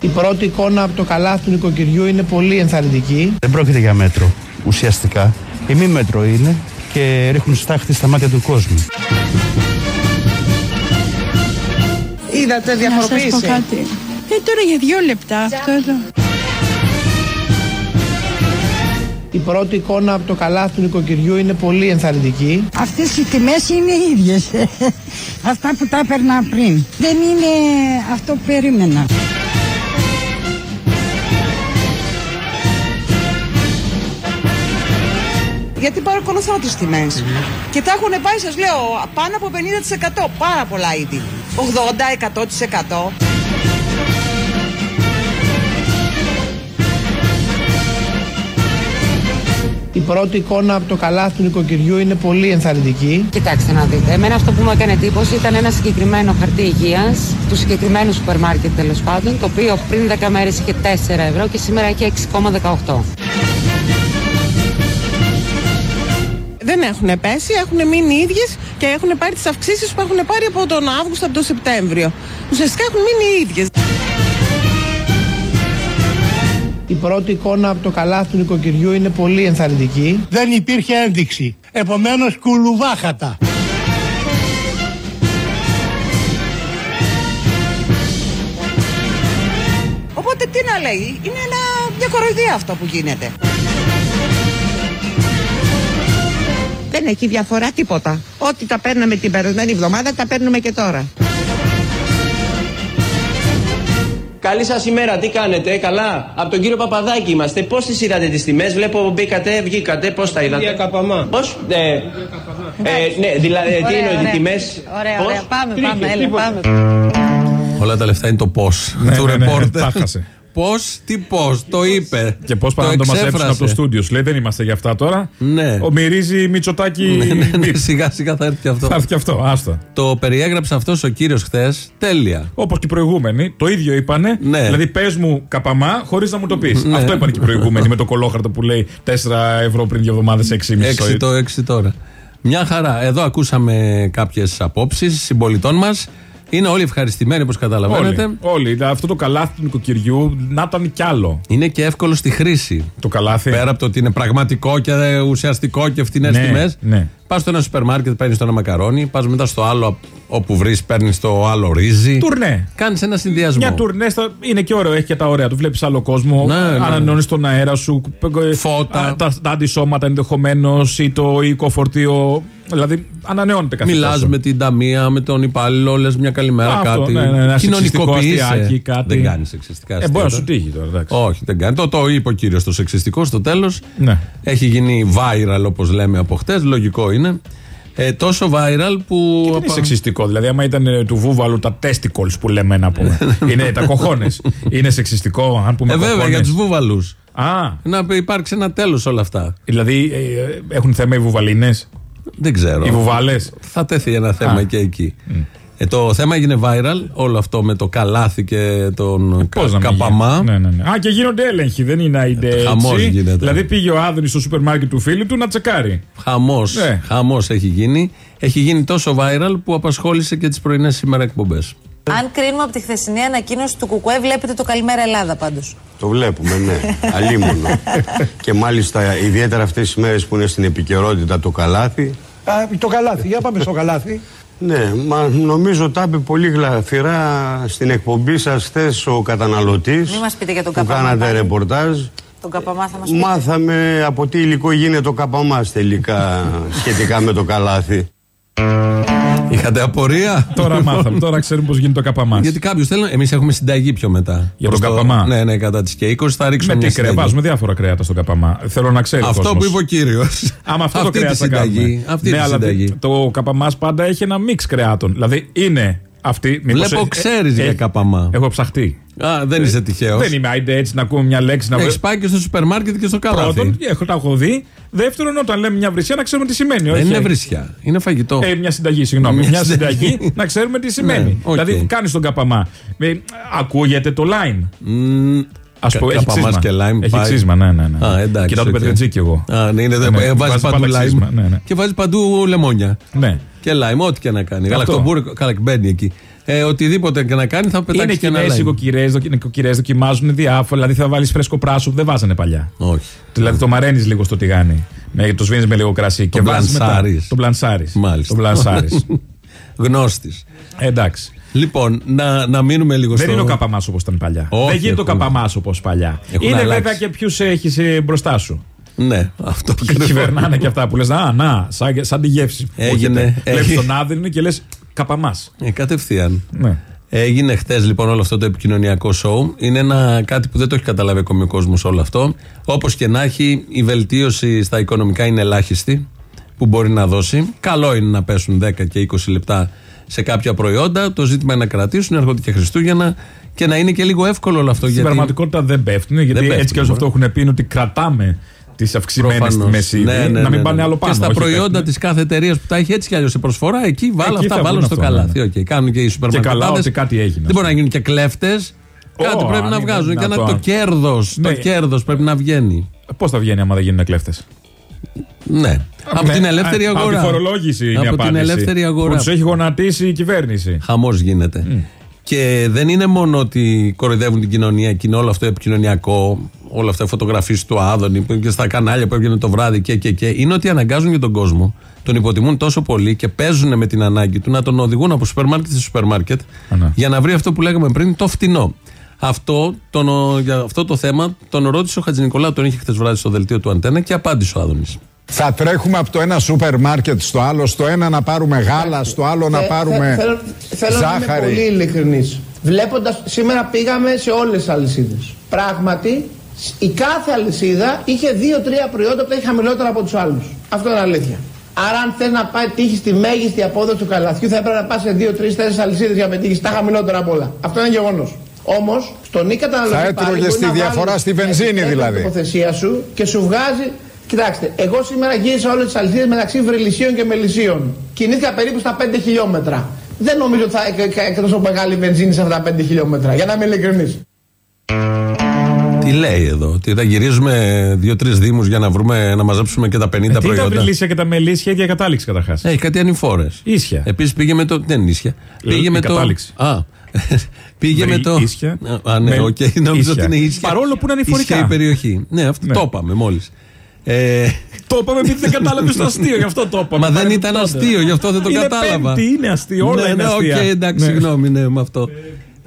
Η πρώτη εικόνα από το καλάθι του νοικοκυριού είναι πολύ ενθαρρυντική. Δεν πρόκειται για μέτρο ουσιαστικά. Η μη μέτρο είναι και ρίχνουν στάχτη στα μάτια του κόσμου. Είδατε Να σας πω διαφοροποίηση. κάτι. Ε, τώρα για δύο λεπτά αυτό εδώ. Η πρώτη εικόνα από το καλάθι του νοικοκυριού είναι πολύ ενθαρρυντική. Αυτές οι τιμές είναι ίδιες. Αυτά που τα έπαιρνα πριν. Δεν είναι αυτό που περίμενα. Γιατί παρακολουθώ τις τιμές. Και τα έχουν πάει, σας λέω, πάνω από 50%. Πάρα πολλά είδη. 80-100%. Η πρώτη εικόνα από το καλάθι του νοικοκυριού είναι πολύ ενθαρρυντική. Κοιτάξτε να δείτε. Εμένα αυτό που μου έκανε εντύπωση ήταν ένα συγκεκριμένο χαρτί υγείας, του συγκεκριμένου σούπερ μάρκετ τέλος πάντων, το οποίο πριν 10 μέρες είχε 4 ευρώ και σήμερα έχει 6,18. Δεν έχουν πέσει, έχουν μείνει ίδιες και έχουν πάρει τις αυξήσεις που έχουν πάρει από τον Αύγουστο από τον Σεπτέμβριο. Ουσιαστικά έχουν μείνει ίδιες. Η πρώτη εικόνα από το καλάθι του νοικοκυριού είναι πολύ ενθαρρυντική. Δεν υπήρχε ένδειξη. Επομένως κουλουβάχατα. Οπότε τι να λέει, είναι ένα, μια κοροϊδία αυτό που γίνεται. Δεν έχει διαφορά τίποτα. Ό,τι τα παίρναμε την περασμένη εβδομάδα τα παίρνουμε και τώρα. Καλή σας ημέρα, τι κάνετε, καλά; Από τον κύριο Παπαδάκη είμαστε. Πώς τις είδατε τις τιμές, βλέπω μπήκατε, βγήκατε, πώς τα είδατε; καπαμά. Πώς, ναι. Ε, ναι, δηλαδή, τι είναι οι τιμές; Ωραία, ωραία. Πάμε, πάμε, έλα, πάμε. Όλα τα λεφτά είναι το πώς. Ναι, του ναι, ναι, ρεπόρτερ. Τα χάσε. Πώς, τι πώς, το είπε. Και πώς πάνε να το μαζέψουν εξέφρασε. από το στούντιο. Σου λέει δεν είμαστε για αυτά τώρα. Ναι. Ο Μυρίζει Μητσοτάκη. Ναι, ναι, ναι, μπιπ. σιγά σιγά θα έρθει και αυτό. Θα έρθει και αυτό, άστα. Το περιέγραψε αυτός ο κύριος χθες. Τέλεια. Όπως και οι προηγούμενοι, το ίδιο είπανε. Ναι. Δηλαδή, πες μου καπαμά χωρίς να μου το πεις. Ναι. Αυτό είπαν και οι προηγούμενοι με το κολόχαρτο που λέει 4 ευρώ πριν δύο εβδομάδες, 6,5 Έξι το έξι τώρα. Μια χαρά. Εδώ ακούσαμε κάποιες απόψεις συμπολιτών μας. Είναι όλοι ευχαριστημένοι όπως καταλαβαίνετε. Όλοι, όλοι. Δηλαδή, Αυτό το καλάθι του νοικοκυριού να ήταν κι άλλο. Είναι και εύκολο στη χρήση. Το καλάθι. Πέρα από το ότι είναι πραγματικό και ουσιαστικό και φτηνές Ναι, τιμές. ναι. Πας στο ένα σούπερ μάρκετ, παίρνεις το ένα μακαρόνι. Πας μετά στο άλλο, όπου βρεις, παίρνεις το άλλο ρύζι. Τουρνέ. Κάνεις ένα συνδυασμό. Μια τουρνέ στα- είναι και ωραίο, έχει και τα ωραία του. Βλέπεις άλλο κόσμο, Ναι, ναι, ναι. ανανεώνεις τον αέρα σου, Φώτα. α, τα, τα αντισώματα ενδεχομένως ή το οικό φορτίο. Δηλαδή, ανανεώνεται κάθε Μιλάς τόσο. με την ταμεία, με τον υπάλληλο, λες μια καλημέρα Αυτό, κάτι. ναι, ναι, ένα σεξιστικό αστιάκι, Κοινωνικοποιείσαι. κάτι. Δεν κάνεις σεξιστικά Ε, αστεία. μπορεί να τώρα. σου τύχει τώρα, εντάξει. Όχι, δεν κάνει. Το, το είπε ο κύριος το σεξιστικό στο τέλος. Ναι. Έχει γίνει viral όπως λέμε από χτες. Λογικό είναι. Ε, τόσο viral που. Δεν είναι σεξιστικό. Δηλαδή, άμα ήταν ε, του βούβαλου τα testicles που λέμε να πούμε. είναι τα κοχώνες. είναι σεξιστικό, αν πούμε. Ε, βέβαια, κοχώνες. για τους βούβαλους. Α, Να υπάρξει ένα τέλος όλα αυτά. δηλαδή ε, έχουν θέμα οι βουβαλίνες; Δεν ξέρω. Οι βουβάλες; Θα τέθει ένα θέμα Α. και εκεί. Ε, το θέμα έγινε viral, όλο αυτό με το καλάθι και τον Πώ κα- να μην καπαμά. γίνει. Ναι, ναι, ναι. Α, και γίνονται έλεγχοι. Δεν είναι αϊντε έτσι. χαμός γίνεται. Δηλαδή πήγε ο Άδωνης στο σούπερ μάρκετ του φίλου του να τσεκάρει. Χαμός. Ναι. Χαμός έχει γίνει. Έχει γίνει τόσο viral που απασχόλησε και τις πρωινές σήμερα εκπομπές. Αν κρίνουμε από τη χθεσινή ανακοίνωση του Κουκουέ, βλέπετε το Καλημέρα Ελλάδα πάντως. Το βλέπουμε, ναι. Αλίμονο. και μάλιστα ιδιαίτερα αυτές τις μέρες που είναι στην επικαιρότητα το καλάθι. Α, το καλάθι, για πάμε στο καλάθι. Ναι, μα νομίζω τα είπε πολύ γλαφυρά στην εκπομπή σας χθε ο καταναλωτής Μην μας πείτε για τον που Καπαμά. κάνατε πάλι. ρεπορτάζ. Τον Καπαμά θα μας πείτε. Μάθαμε από τι υλικό γίνεται ο καπαμάς τελικά σχετικά με το καλάθι. Είχατε απορία; Τώρα μάθαμε. Τώρα ξέρουμε πώς γίνεται το καπαμά. Γιατί κάποιος θέλει. Εμείς έχουμε συνταγή πιο μετά. Για Προς τον το- καπαμά. Ναι, ναι, κατά τις και 20 θα ρίξουμε Με μια τι κρέα, συνταγή. βάζουμε διάφορα κρέατα στον καπαμά. Θέλω να ξέρει. ο Αυτό κόσμος. που είπε ο κύριος. Άμα αυτό το Αυτή κρέας τη θα κάνουμε. συνταγή. Αυτή ναι, τη αλλά συνταγή. το καπαμά πάντα έχει ένα μίξ κρεάτων. Δηλαδή είναι αυτή. μήπως Βλέπω ε- ξέρεις ε- για καπαμά. Έχω ψαχτεί. Α, δεν είσαι τυχαίος. Δεν είμαι άιντε έτσι να ακούμε μια λέξη να Έχεις πάει και στο σούπερ μάρκετ και στο καλάθι. Πρώτον, έχω, τα έχω δει. Δεύτερον, όταν λέμε μια βρισιά να ξέρουμε τι σημαίνει. Δεν όχι; είναι βρισιά. Είναι φαγητό. Ε, μια συνταγή, συγγνώμη. Μια Μια συνταγή. συνταγή να ξέρουμε τι σημαίνει. Ναι, οκ. Δηλαδή, κάνεις τον καπαμά. Ε, ακούγεται το line. Μμμ, Α κα- πω, έχει καπαμάς ξύσμα. και lime Έχει πάει. ξύσμα, ναι, ναι. ναι. Α, εντάξει, Κοιτάω το οκ. πετρετζίκι εγώ. Α, ναι, είναι, Ναι, ε, ναι, βάζεις βάζει παντού πάντα lime. ξύσμα, ναι, ναι. Και βάζεις παντού λεμόνια. Ναι. Και lime, ό,τι και να κάνει. Αυτό. Γαλακτομπούρικο, καλά, μπαίνει εκεί. Ε, οτιδήποτε και να κάνει θα πετάξει Είναι και ένα κοινές like. οικοκυρές, νοικοκυρέ, δοκιμάζουν διάφορα. Δηλαδή θα βάλεις φρέσκο πράσο που δεν βάζανε παλιά. Όχι. Δηλαδή το μαραίνεις λίγο στο τηγάνι. Με, το σβήνεις με λίγο κρασί. και βάζεις μετά- μπλανσάρεις. Το μπλανσάρι. Μάλιστα. Το μπλανσάρι. Γνώστης. Εντάξει. Λοιπόν, να, να μείνουμε λίγο Δεν στο. είναι ο καπαμά όπως ήταν παλιά. Όχι, δεν γίνεται ο έχουν- καπαμά όπως παλιά. Έχουν είναι αλλάξει. βέβαια και ποιους έχεις μπροστά σου. Ναι, αυτό Και ακριβώς. κυβερνάνε και αυτά που λες. Α, να, σαν, σαν τη γεύση. Έγινε. Βλέπεις Έγινε. τον άδεινο και λες καπαμάς. Ε, κατευθείαν. Ναι. Έγινε χθε λοιπόν όλο αυτό το επικοινωνιακό σοου. Είναι ένα, κάτι που δεν το έχει καταλάβει ακόμη ο κόσμος όλο αυτό. Όπως και να έχει, η βελτίωση στα οικονομικά είναι ελάχιστη που μπορεί να δώσει. Καλό είναι να πέσουν 10 και 20 λεπτά σε κάποια προϊόντα. Το ζήτημα είναι να κρατήσουν, έρχονται και Χριστούγεννα και να είναι και λίγο εύκολο όλο αυτό. Στην γιατί πραγματικότητα δεν πέφτουν, γιατί πέφτουν, έτσι και όσο μπορεί. αυτό έχουν πει είναι ότι κρατάμε τις αυξημένες Προφανώς. τιμές ήδη. Ναι, ναι, να μην ναι, πάνε ναι. άλλο πάνω. Και στα όχι προϊόντα πέφτουν. της κάθε εταιρείας που τα έχει έτσι κι αλλιώς σε προσφορά, εκεί βάλω Εκεί αυτά, θα βάλω βγουν στο αυτό, καλάθι. ναι. Οκ, Κάνουν και οι σούπερ Και καλά μαρκετάδες. ότι κάτι έγινε, Δεν ας μπορεί να γίνουν και κλέφτες. Κάτι Ω, πρέπει αν να είναι βγάζουν. Και δυνατόν. να το κέρδος. Ναι. Το κέρδος πρέπει να βγαίνει. Πώς θα βγαίνει άμα δεν γίνουν κλέφτες; Ναι. Από Ναι, την ελεύθερη α- αγορά. Από τη φορολόγηση είναι η Από την απάντηση. ελεύθερη αγορά. Που τους έχει γονατίσει η κυβέρνηση. Χαμός γίνεται. Και δεν είναι μόνο ότι κοροϊδεύουν την κοινωνία και είναι όλο αυτό επικοινωνιακό, όλα αυτά οι φωτογραφίες του Άδωνη που και στα κανάλια που έβγαινε το βράδυ και, και, και. Είναι ότι αναγκάζουν και τον κόσμο. Τον υποτιμούν τόσο πολύ και παίζουν με την ανάγκη του να τον οδηγούν από σούπερ μάρκετ σε σούπερ μάρκετ ναι. για να βρει αυτό που λέγαμε πριν, το φτηνό. Αυτό, τον, ο- για αυτό το θέμα τον ρώτησε ο Χατζη Νικολάου, τον είχε χθες βράδυ στο δελτίο του Αντένα και απάντησε ο Άδωνης. Θα τρέχουμε από το ένα σούπερ μάρκετ στο άλλο, στο ένα να πάρουμε γάλα, στο άλλο να Θε- πάρουμε θε- θέλω, θέλω να είμαι ζάχαρη. πολύ ειλικρινής. Βλέποντας, σήμερα πήγαμε σε όλες τις αλυσίδες. Πράγματι, η κάθε αλυσίδα είχε δύο-τρία προϊόντα που τα είχε χαμηλότερα από τους άλλους. Αυτό είναι αλήθεια. Άρα, αν θες να πάει τύχεις τη μέγιστη απόδοση του καλαθιού, θα έπρεπε να πας σε δύο-τρει-τέσσερι αλυσίδες για να πετύχεις τα χαμηλότερα από όλα. Αυτό είναι γεγονός. Όμως, στον ή καταναλωτή. Θα πάλι έτρωγες μπορεί τη να διαφορά βάλεις στη βενζίνη, την δηλαδή. τοποθεσία σου και σου βγάζει. Κοιτάξτε, εγώ σήμερα γύρισα όλες τις αλυσίδες μεταξύ Βρυλισίων και Μελισσίων. Κινήθηκα περίπου στα 5 χιλιόμετρα. Δεν νομίζω ότι θα έκανε τόσο μεγάλη βενζίνη σε αυτά τα 5 χιλιόμετρα, για να είμαι ειλικρινής. Τι λέει εδώ, ότι θα γυρίζουμε δύο-τρεις Δήμους για να, βρούμε, να μαζέψουμε και τα 50 Ε, τι τα προϊόντα; βρυλίσια και τα μελίσια, ίδια κατάληξη καταρχάς. Έχει κάτι ανηφόρες. Ίσια. Επίσης πήγε με το. Δεν είναι ίσια. Λέω, Πήγε η με το. κατάληξη. Α. πήγε Βρυ- με το. ίσια. Α, ναι, Με- οκ, νόμιζα ίσια. ότι είναι ίσια. Παρόλο που είναι ανηφορικά. Ίσια η περιοχή. Ναι, αυτό Ναι. το είπαμε μόλις. Ε, Το είπαμε επειδή δεν κατάλαβες το αστείο, γι' αυτό το είπαμε. Μα δεν ήταν αστείο, γι' αυτό δεν το είναι κατάλαβα. Πέμπτη, είναι αστείο, όλα ναι, είναι ναι, αστεία. οκ, εντάξει, Ναι. συγγνώμη, ναι, με αυτό.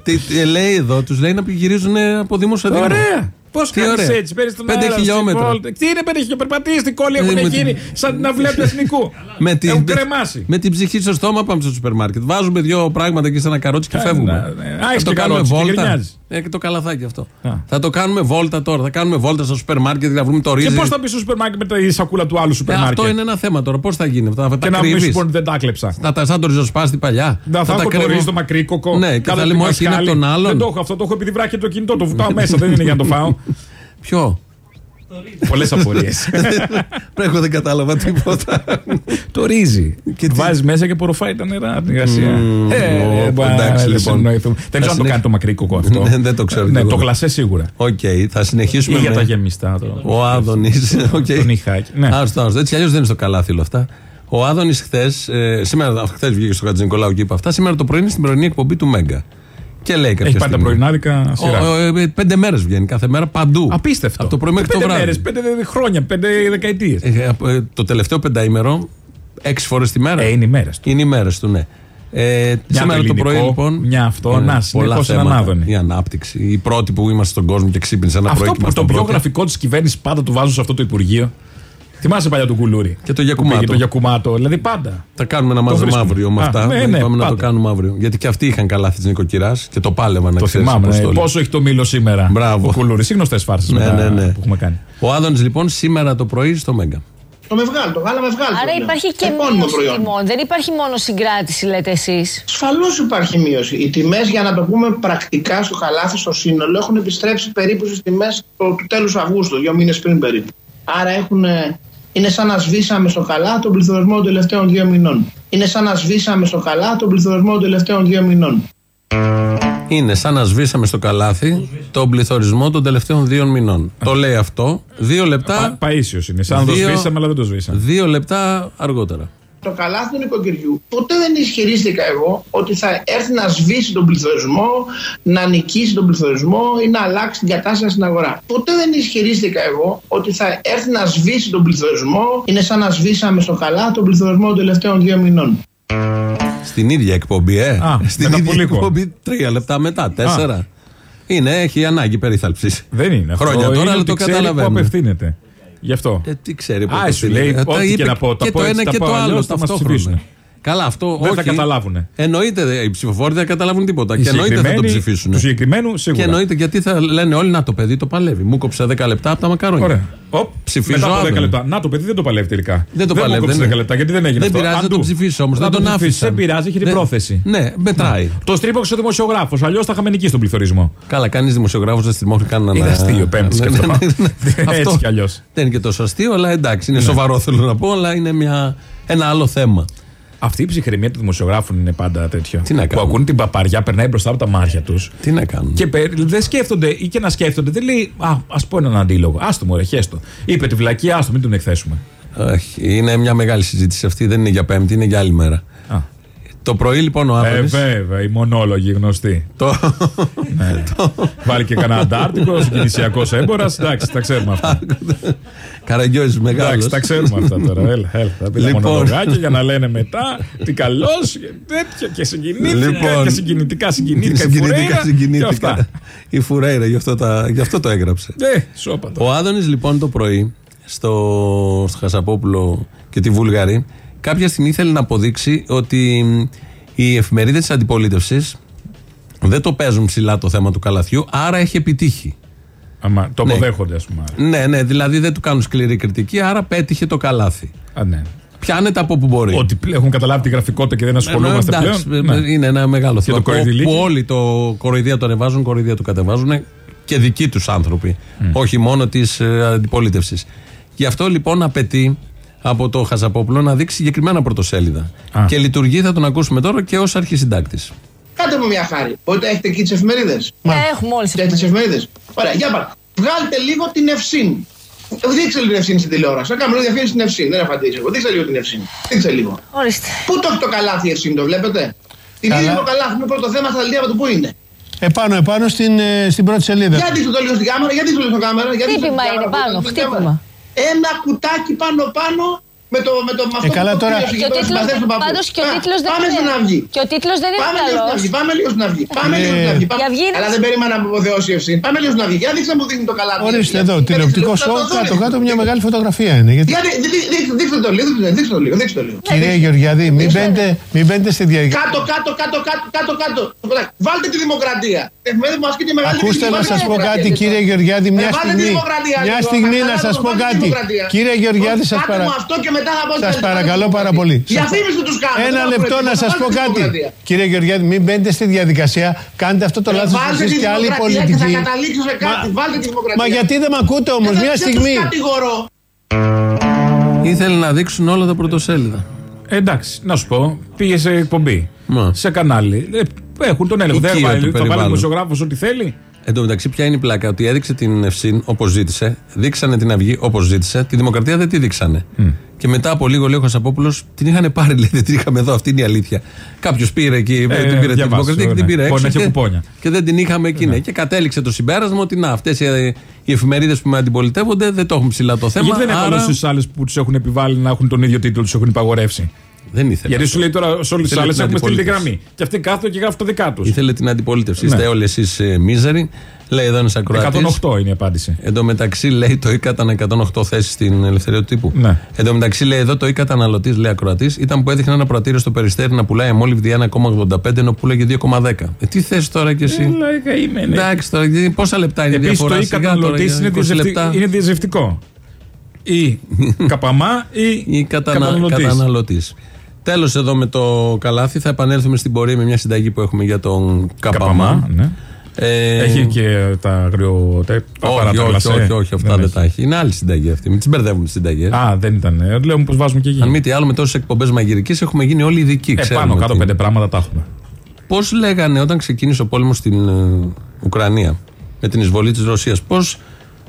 Τι, τι λέει εδώ, τους λέει να γυρίζουν από Δήμο σε Δήμο. Ωραία. Πώς Τι κάνεις ωραία. έτσι, παίρνεις τον Πέντε αέρα, χιλιόμετρα. στην πόλη. Τι είναι πέντε χιλιόμετρα, περπατεί στην κόλλη, Ε, έχουν με γίνει την- σαν την αυλαία του εθνικού. Με την, Έχουν με- κρεμάσει. με την ψυχή στο στόμα πάμε στο σούπερ μάρκετ. Βάζουμε δύο πράγματα εκεί σε ένα καρότσι και Ε, φεύγουμε. ναι, ναι. Α, Θα έχεις το και κάνουμε καρότσι και βόλτα. Γκρινιάζεις. Ε, και το καλαθάκι αυτό. Α. Θα το κάνουμε βόλτα τώρα. Θα κάνουμε βόλτα στο σούπερ μάρκετ για να βρούμε το ρύζι. Και πώς θα μπει στο σούπερ μάρκετ με τη σακούλα του άλλου Ε, σούπερ μάρκετ; αυτό είναι ένα θέμα τώρα. Πώς θα γίνει αυτά. Θα Και τα να μην σου κρύβει. πούνε δεν τα κλέψα. Να τα σαν το ριζοσπάστη παλιά. Να θα τα έχω το κρύβω. ρύζι το μακρύκοκκο. Ναι, και κάτω θα από λέμε τη όχι είναι από μασχάλη. τον άλλον. Δεν το έχω αυτό, το έχω επειδή βράχει το κινητό, το βουτάω μέσα, δεν είναι για να το φάω. Ποιο; Πολλές απορίες. Πρέπει δεν κατάλαβα τίποτα. το ρύζι. Και τι- Βάζεις μέσα και απορροφάει τα νερά την υγρασία. Μμμ, Ε, ω, ε, μπα, εντάξει, δεν λοιπόν. συνοηθούμε. Δεν ξέρω αν το συνεχ- κάνει το μακρύκοκο αυτό. Ναι, δεν το ξέρω κι Ναι, εγώ. το γλασέ σίγουρα. Οκ, θα Ή συνεχίσουμε. για με- τα γεμιστά. το- Ο Άδωνης. Το νυχάκι. Ναι. Άστο, άστο. Έτσι αλλιώς δεν είναι στο καλάθι όλα αυτά. Ο Άδωνης χθες, ε, σήμερα, χθες βγήκε στο Χατζη Νικολάου και είπε αυτά. Σήμερα το πρωί είναι στην πρωινή εκπομπή του Μέγκα. Και λέει κάποια Έχει πάει τα στιγμή. πρωινάδικα σειρά. Ο- ο- ε, πέντε μέρες βγαίνει κάθε μέρα παντού. Απίστευτο. Από το πρωί μέχρι το πέντε βράδυ. μέρες, πέντε χρόνια, πέντε δεκαετίε. Ε, από, ε, το τελευταίο πενταήμερο, έξι φορές τη μέρα. Ε, είναι οι μέρες του. Είναι οι μέρες του, ναι. Ε, Μια σήμερα το το πρωί ελληνικό, λοιπόν. μια αυτό, είναι να, πολλά συνεχώς έναν θέματα. Άδωνη. Η ανάπτυξη. Οι πρώτοι που είμαστε στον κόσμο και ξύπνησε ένα Αυτό πρωί και που το ήμασταν πιο πρώτοι. γραφικό της κυβέρνησης πάντα το βάζουν σε αυτό το Υπουργείο. Θυμάσαι παλιά τον Κουλούρη. Και το Που Γιακουμάτο. πήγε Το Γιακουμάτο. Δηλαδή πάντα. Θα κάνουμε ένα Το μάζεμα βρίσκουμε. αύριο με Α, αυτά. ναι, Δεν ναι, Πάμε να το πάντα. κάνουμε αύριο. Γιατί και αυτοί είχαν καλάθι τη νοικοκυρά και το πάλευαν να Το ξέρεις, θυμάμαι. ναι. Αποστόλη. Πόσο έχει το μήλο σήμερα; Μπράβο. Ο Κουλούρη. Οι γνωστές φάρσες Ναι, ναι, ναι. που έχουμε κάνει. Ο Άδωνης λοιπόν σήμερα το πρωί στο Μέγκα. Το μευγάλ, το γάλα μευγάλ. Άρα υπάρχει και Επώνυμο μείωση προϊόν. τιμών. Δεν υπάρχει μόνο συγκράτηση, λέτε εσείς. Ασφαλώς υπάρχει μείωση. Οι τιμές, για να το πούμε πρακτικά στο καλάθι, στο σύνολο, έχουν επιστρέψει περίπου στις τιμές του τέλους Αυγούστου, δύο μήνες πριν περίπου. Άρα έχουν, ε, είναι σαν να σβήσαμε στο καλά τον πληθωρισμό των τελευταίων δύο μηνών. Είναι σαν να σβήσαμε στο καλά τον πληθωρισμό των τελευταίων δύο μηνών. Είναι σαν να σβήσαμε στο καλάθι τον πληθωρισμό των τελευταίων δύο μηνών. Το λέει αυτό. Δύο λεπτά, Παίσιο είναι. Σαν να το Δύο- σβήσαμε, αλλά δεν το σβήσαμε. δύο λεπτά αργότερα. Το καλάθι του νοικοκυριού ποτέ δεν ισχυρίστηκα εγώ ότι θα έρθει να σβήσει τον πληθωρισμό, να νικήσει τον πληθωρισμό ή να αλλάξει την κατάσταση στην αγορά. Ποτέ δεν ισχυρίστηκα εγώ ότι θα έρθει να σβήσει τον πληθωρισμό. Είναι σαν να σβήσαμε στο καλάθι τον πληθωρισμό των τελευταίων δύο μηνών. Στην ίδια εκπομπή, ε. Α, Στην με τα ίδια πουλίκο. εκπομπή τρία λεπτά μετά, τέσσερα. Είναι, έχει ανάγκη περίθαλψης. Δεν είναι. αυτό. Χρόνια Είναι τώρα, αλλά ότι το ξέρει καταλαβαίνω. Που απευθύνεται. Γι' αυτό. Ε, τι ξέρει πού Α, σου απευθύνεται. λέει, Ε, τα ό,τι είπε και να πω, τα και πω το έτσι, ένα τα και πω το άλλο αλλιώς, θα μας ταυτόχρονα. Ψηφίσουν. Καλά, αυτό Δεν όχι. θα καταλάβουν. Εννοείται δε, οι ψηφοφόροι δεν θα καταλάβουν τίποτα. Οι Και εννοείται θα το συγκεκριμένοι, ψηφίσουν. Τους συγκεκριμένους σίγουρα. Και εννοείται γιατί θα λένε όλοι να το παιδί το παλεύει. Μου κόψε 10 λεπτά από τα μακαρόνια. Ωραία. Οπ, Ψηφίζω μετά από 10 αύριο. λεπτά. Να το παιδί δεν το παλεύει τελικά. Δεν το μου παλεύει, κόψε δεν 10 είναι. λεπτά γιατί δεν έγινε Δεν αυτό. πειράζει, Αν δεν τον του- ψηφίσει όμως. Θα Δεν τον ψηφίσει, άφησαν. Δεν πειράζει, έχει την Δεν- πρόθεση. Ναι, μετράει. Το στρίπωξε ο δημοσιογράφο. Αλλιώς θα είχαμε νικήσει τον πληθωρισμό. Καλά, κανείς δημοσιογράφος δεν στριμώχνει κανέναν. Είναι ε, αστείο, πέμπτη και ναι, αυτό. ναι, ναι, ναι. Έτσι Αυτό κι αλλιώς. Δεν είναι και τόσο αστείο, αλλά εντάξει, είναι σοβαρό θέλω να πω, αλλά είναι μια, ένα άλλο θέμα. Αυτή η ψυχραιμία των δημοσιογράφων είναι πάντα τέτοιο. Τι να Που κάνουν; ακούν την παπαριά, περνάει μπροστά από τα μάτια τους. Τι να κάνουν; Και πε- δεν σκέφτονται ή και να σκέφτονται, δεν λέει Α ας πω έναν αντίλογο. Άστο μου, ρε, χέστο. Είπε τη βλακία, άστο, μην τον εκθέσουμε. Όχι, είναι μια μεγάλη συζήτηση αυτή, δεν είναι για Πέμπτη, είναι για άλλη μέρα. Α. Το πρωί λοιπόν ο Ε, Άδωνης... βέβαια, οι μονόλογοι γνωστοί. το... Ναι. Βάλει και κανένα Αντάρτικο, κινησιακό έμπορας. Εντάξει, τα ξέρουμε αυτά. Καραγκιόζης μεγάλος. Εντάξει, τα ξέρουμε αυτά τώρα. Έλα, έλα. Θα πει Λοιπόν. λοιπόν. μονολογάκια για να λένε μετά τι καλός και τέτοια και συγκινήθηκα Λοιπόν. και συγκινητικά συγκινήθηκα. η Συγκινητικά, Φουρέιρα και συγκινήθηκα. αυτά. Η Φουρέιρα, γι' αυτό, τα, γι' αυτό το έγραψε. Ε, σώπα το. Ο Άδωνης λοιπόν το πρωί στο, στο Χασαπόπουλο και τη Βούλγαρη κάποια στιγμή ήθελε να αποδείξει ότι μ, οι εφημερίδες της αντιπολίτευσης δεν το παίζουν ψηλά το θέμα του καλαθιού, άρα έχει επιτύχει. Άμα το Ναι. αποδέχονται, ας πούμε. Ναι, ναι, δηλαδή δεν του κάνουν σκληρή κριτική, άρα πέτυχε το καλάθι. Α, ναι. Πιάνεται από που μπορεί. Ότι πλέον έχουν καταλάβει τη γραφικότητα και δεν ασχολούμαστε Ε, εντάξει, πλέον. ε, Ναι. Είναι ένα μεγάλο Και θέμα. το Που, κοροϊδιλίκι. που όλοι το κοροϊδία το ανεβάζουν, κοροϊδία του κατεβάζουν και δικοί τους άνθρωποι. Όχι μόνο της ε, αντιπολίτευσης. Γι' αυτό λοιπόν απαιτεί από το Χαζαπόπουλο να δείξει συγκεκριμένα πρωτοσέλιδα. Α. Και λειτουργεί, θα τον ακούσουμε τώρα και ως αρχισυντάκτης. Κάντε μου μια χάρη. Μπορείτε να έχετε εκεί τις εφημερίδες; Ε, έχουμε όλες Τις εφημερίδες. Ωραία, για πάρε. Βγάλτε λίγο την ευσύνη. Δείξτε λίγο την ευσύνη στην τηλεόραση. Να κάνουμε λίγο διαφήμιση στην ευσύνη. Δεν απαντήσω εγώ. Δείξτε λίγο την ευσύνη. Δείξτε λίγο. Ορίστε. Πού το έχει το καλάθι η ευσύνη, το βλέπετε; Την Καλά. ίδια το καλάθι είναι πρώτο θέμα στα δελτία του πού είναι. Επάνω, επάνω στην, ε, στην πρώτη σελίδα. Για δείξτε το λίγο στην κάμερα, γιατί το λίγο στην κάμερα. γιατί δείξτε Χτύπημα στην είναι κάμερα, πάνω, στην χτύπημα. Κάμερα. Ένα κουτάκι πάνω πάνω με το, με το με αυτό καλά, που το τώρα- πήρες Και ο το τίτλος, συμπαθές του παππού. πάντως και ο Α, τίτλος δεν Πάμε είναι. στην αυγή. Και ο τίτλος δεν είναι Πάμε λίγο στην καλός. αυγή, πάμε λίγο στην αυγή. Πάμε Ε, λίγο στην αυγή. η αυγή είναι- Αλλά δεν περίμενα να αποθεώσει η ευσύνη. Πάμε λίγο στην αυγή. Για δείξτε μου δείχνει το καλάθι. Ορίστε Για- εδώ, για- τηλεοπτικό για- σοου, για- κάτω για- κάτω μια μεγάλη φωτογραφία είναι. Γιατί... Γιατί, δει- δει- δει- δείξτε το λίγο, δείξτε- δείξτε το λίγο, δείξτε το λίγο. Κυρία Γεωργιάδη, μην μπαίνετε, μην μπαίνετε στη διαδικασία. Κάτω, κάτω, κάτω, κάτω, κάτω, κάτω. Βάλτε τη δημοκρατία. Εφημερίδα που ασκεί τη μεγάλη Ακούστε κριτική. να Βάλτε σας τη πω δημοκρατία. κάτι, κύριε Γεωργιάδη, μια Ε, βάλτε τη στιγμή. δημοκρατία, Μια λίγο. στιγμή να Καταλάβω, σα πω βάλτε τη κάτι. δημοκρατία. Κύριε Γεωργιάδη, σας Κάντε παρα... μου αυτό και μετά θα πω Σας στα- παρακαλώ πάρα πολύ. Διαφήμιση τους κάνω. Ένα δεν λεπτό θα να πω σας έτσι. πω Βάλτε τη κάτι. δημοκρατία. Κύριε Γεωργιάδη, μην μπαίνετε στη διαδικασία. Κάντε αυτό το Ε, λάθος βάλτε εσείς τη και άλλοι δημοκρατία και θα πολιτικοί. καταλήξω σε κάτι. Βάλτε τη δημοκρατία. Μα γιατί δεν με ακούτε όμως, Ε, μια δεν τους στιγμή. κατηγορώ. Ήθελε να δείξουν όλα τα πρωτοσέλιδα. Ε, εντάξει, να σου πω, πήγε σε εκπομπή. Μα. Σε κανάλι. Ε, έχουν τον έλεγχο. Δεν Οικείο βάλει, του θα βάλει ο περιβάλλον. δημοσιογράφος ό,τι θέλει. Εν τω μεταξύ, ποια είναι η πλάκα, ότι έδειξε την Ευσύν όπως ζήτησε, δείξανε την Αυγή όπως ζήτησε, τη Δημοκρατία δεν τη δείξανε. Και μετά από λίγο, λέει ο Χασαπόπουλος, την είχαν πάρει, λέει, δεν την είχαμε εδώ, αυτή είναι η αλήθεια. Κάποιος πήρε εκεί, Ε, την πήρε τη διαβάζω, Δημοκρατία και την ναι. πήρε Μπορεί έξω. να έχει Και, κουπόνια. και δεν την είχαμε εκεί. ναι. Και κατέληξε το συμπέρασμα ότι να, αυτές οι, οι εφημερίδες που με αντιπολιτεύονται δεν το έχουν ψηλά το θέμα. Γιατί δεν άρα... έβαλε στι άλλε που τους έχουν επιβάλει να έχουν τον ίδιο τίτλο, τους έχουν υπαγορεύσει. Δεν ήθελε. Γιατί αυτό. σου λέει τώρα σε όλες τις Ήθελε άλλες την έχουμε στείλει τη αντιπολίτευση. γραμμή. Και αυτοί κάθονται και γράφουν τα δικά τους. Ήθελε την αντιπολίτευση. Ναι. Είστε όλοι εσείς μίζεροι. Λέει εδώ ένα ακροατή. 108 είναι η απάντηση. Εν τω μεταξύ λέει το ή κατά 108 θέσεις στην ελευθερία του τύπου. Ναι. Εν τω μεταξύ λέει εδώ το ή καταναλωτή, λέει ακροατής, ήταν που έδειχνε ένα πρατήριο στο περιστέρι να πουλάει αμόλυβδη 1,85 ενώ πούλεγε 2,10. Ε, τι θες τώρα κι εσύ; Λαϊκά είμαι, ναι. Εντάξει τώρα, γιατί πόσα λεπτά είναι η Επίσης διαφορά; το ή σιγά καταναλωτή τώρα, είναι, 20 διαζευτι- λεπτά. είναι διαζευτικό. Ή καπαμά ή, Ή κατανα... καταναλωτής. καταναλωτής. Τέλος εδώ με το καλάθι, θα επανέλθουμε στην πορεία με μια συνταγή που έχουμε για τον Καπαμά. Καπαμά, ναι. Ε, Έχει και τα αγριο. τα όχι, παράτα όχι, γλασέ. όχι, όχι, αυτά δεν, τα έχει. Είναι άλλη συνταγή αυτή. Μην τις μπερδεύουμε τις συνταγές. Α, δεν ήταν. Ε, Λέω πω βάζουμε και εκεί. Αν μη τι άλλο, με τόσες εκπομπές μαγειρικής έχουμε γίνει όλοι ειδικοί. ε, πάνω κάτω πέντε πράγματα τα έχουμε. Πώς λέγανε όταν ξεκίνησε ο πόλεμος στην ε, Ουκρανία με την εισβολή της Ρωσίας, πώς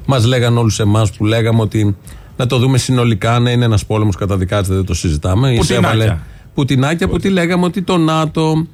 μας λέγανε όλους εμάς που λέγαμε ότι Να το δούμε συνολικά, να είναι ένας πόλεμος, καταδικάζεται, δεν το συζητάμε. Πουτινάκια. Πουτινάκια που τι λέγαμε ότι το ΝΑΤΟ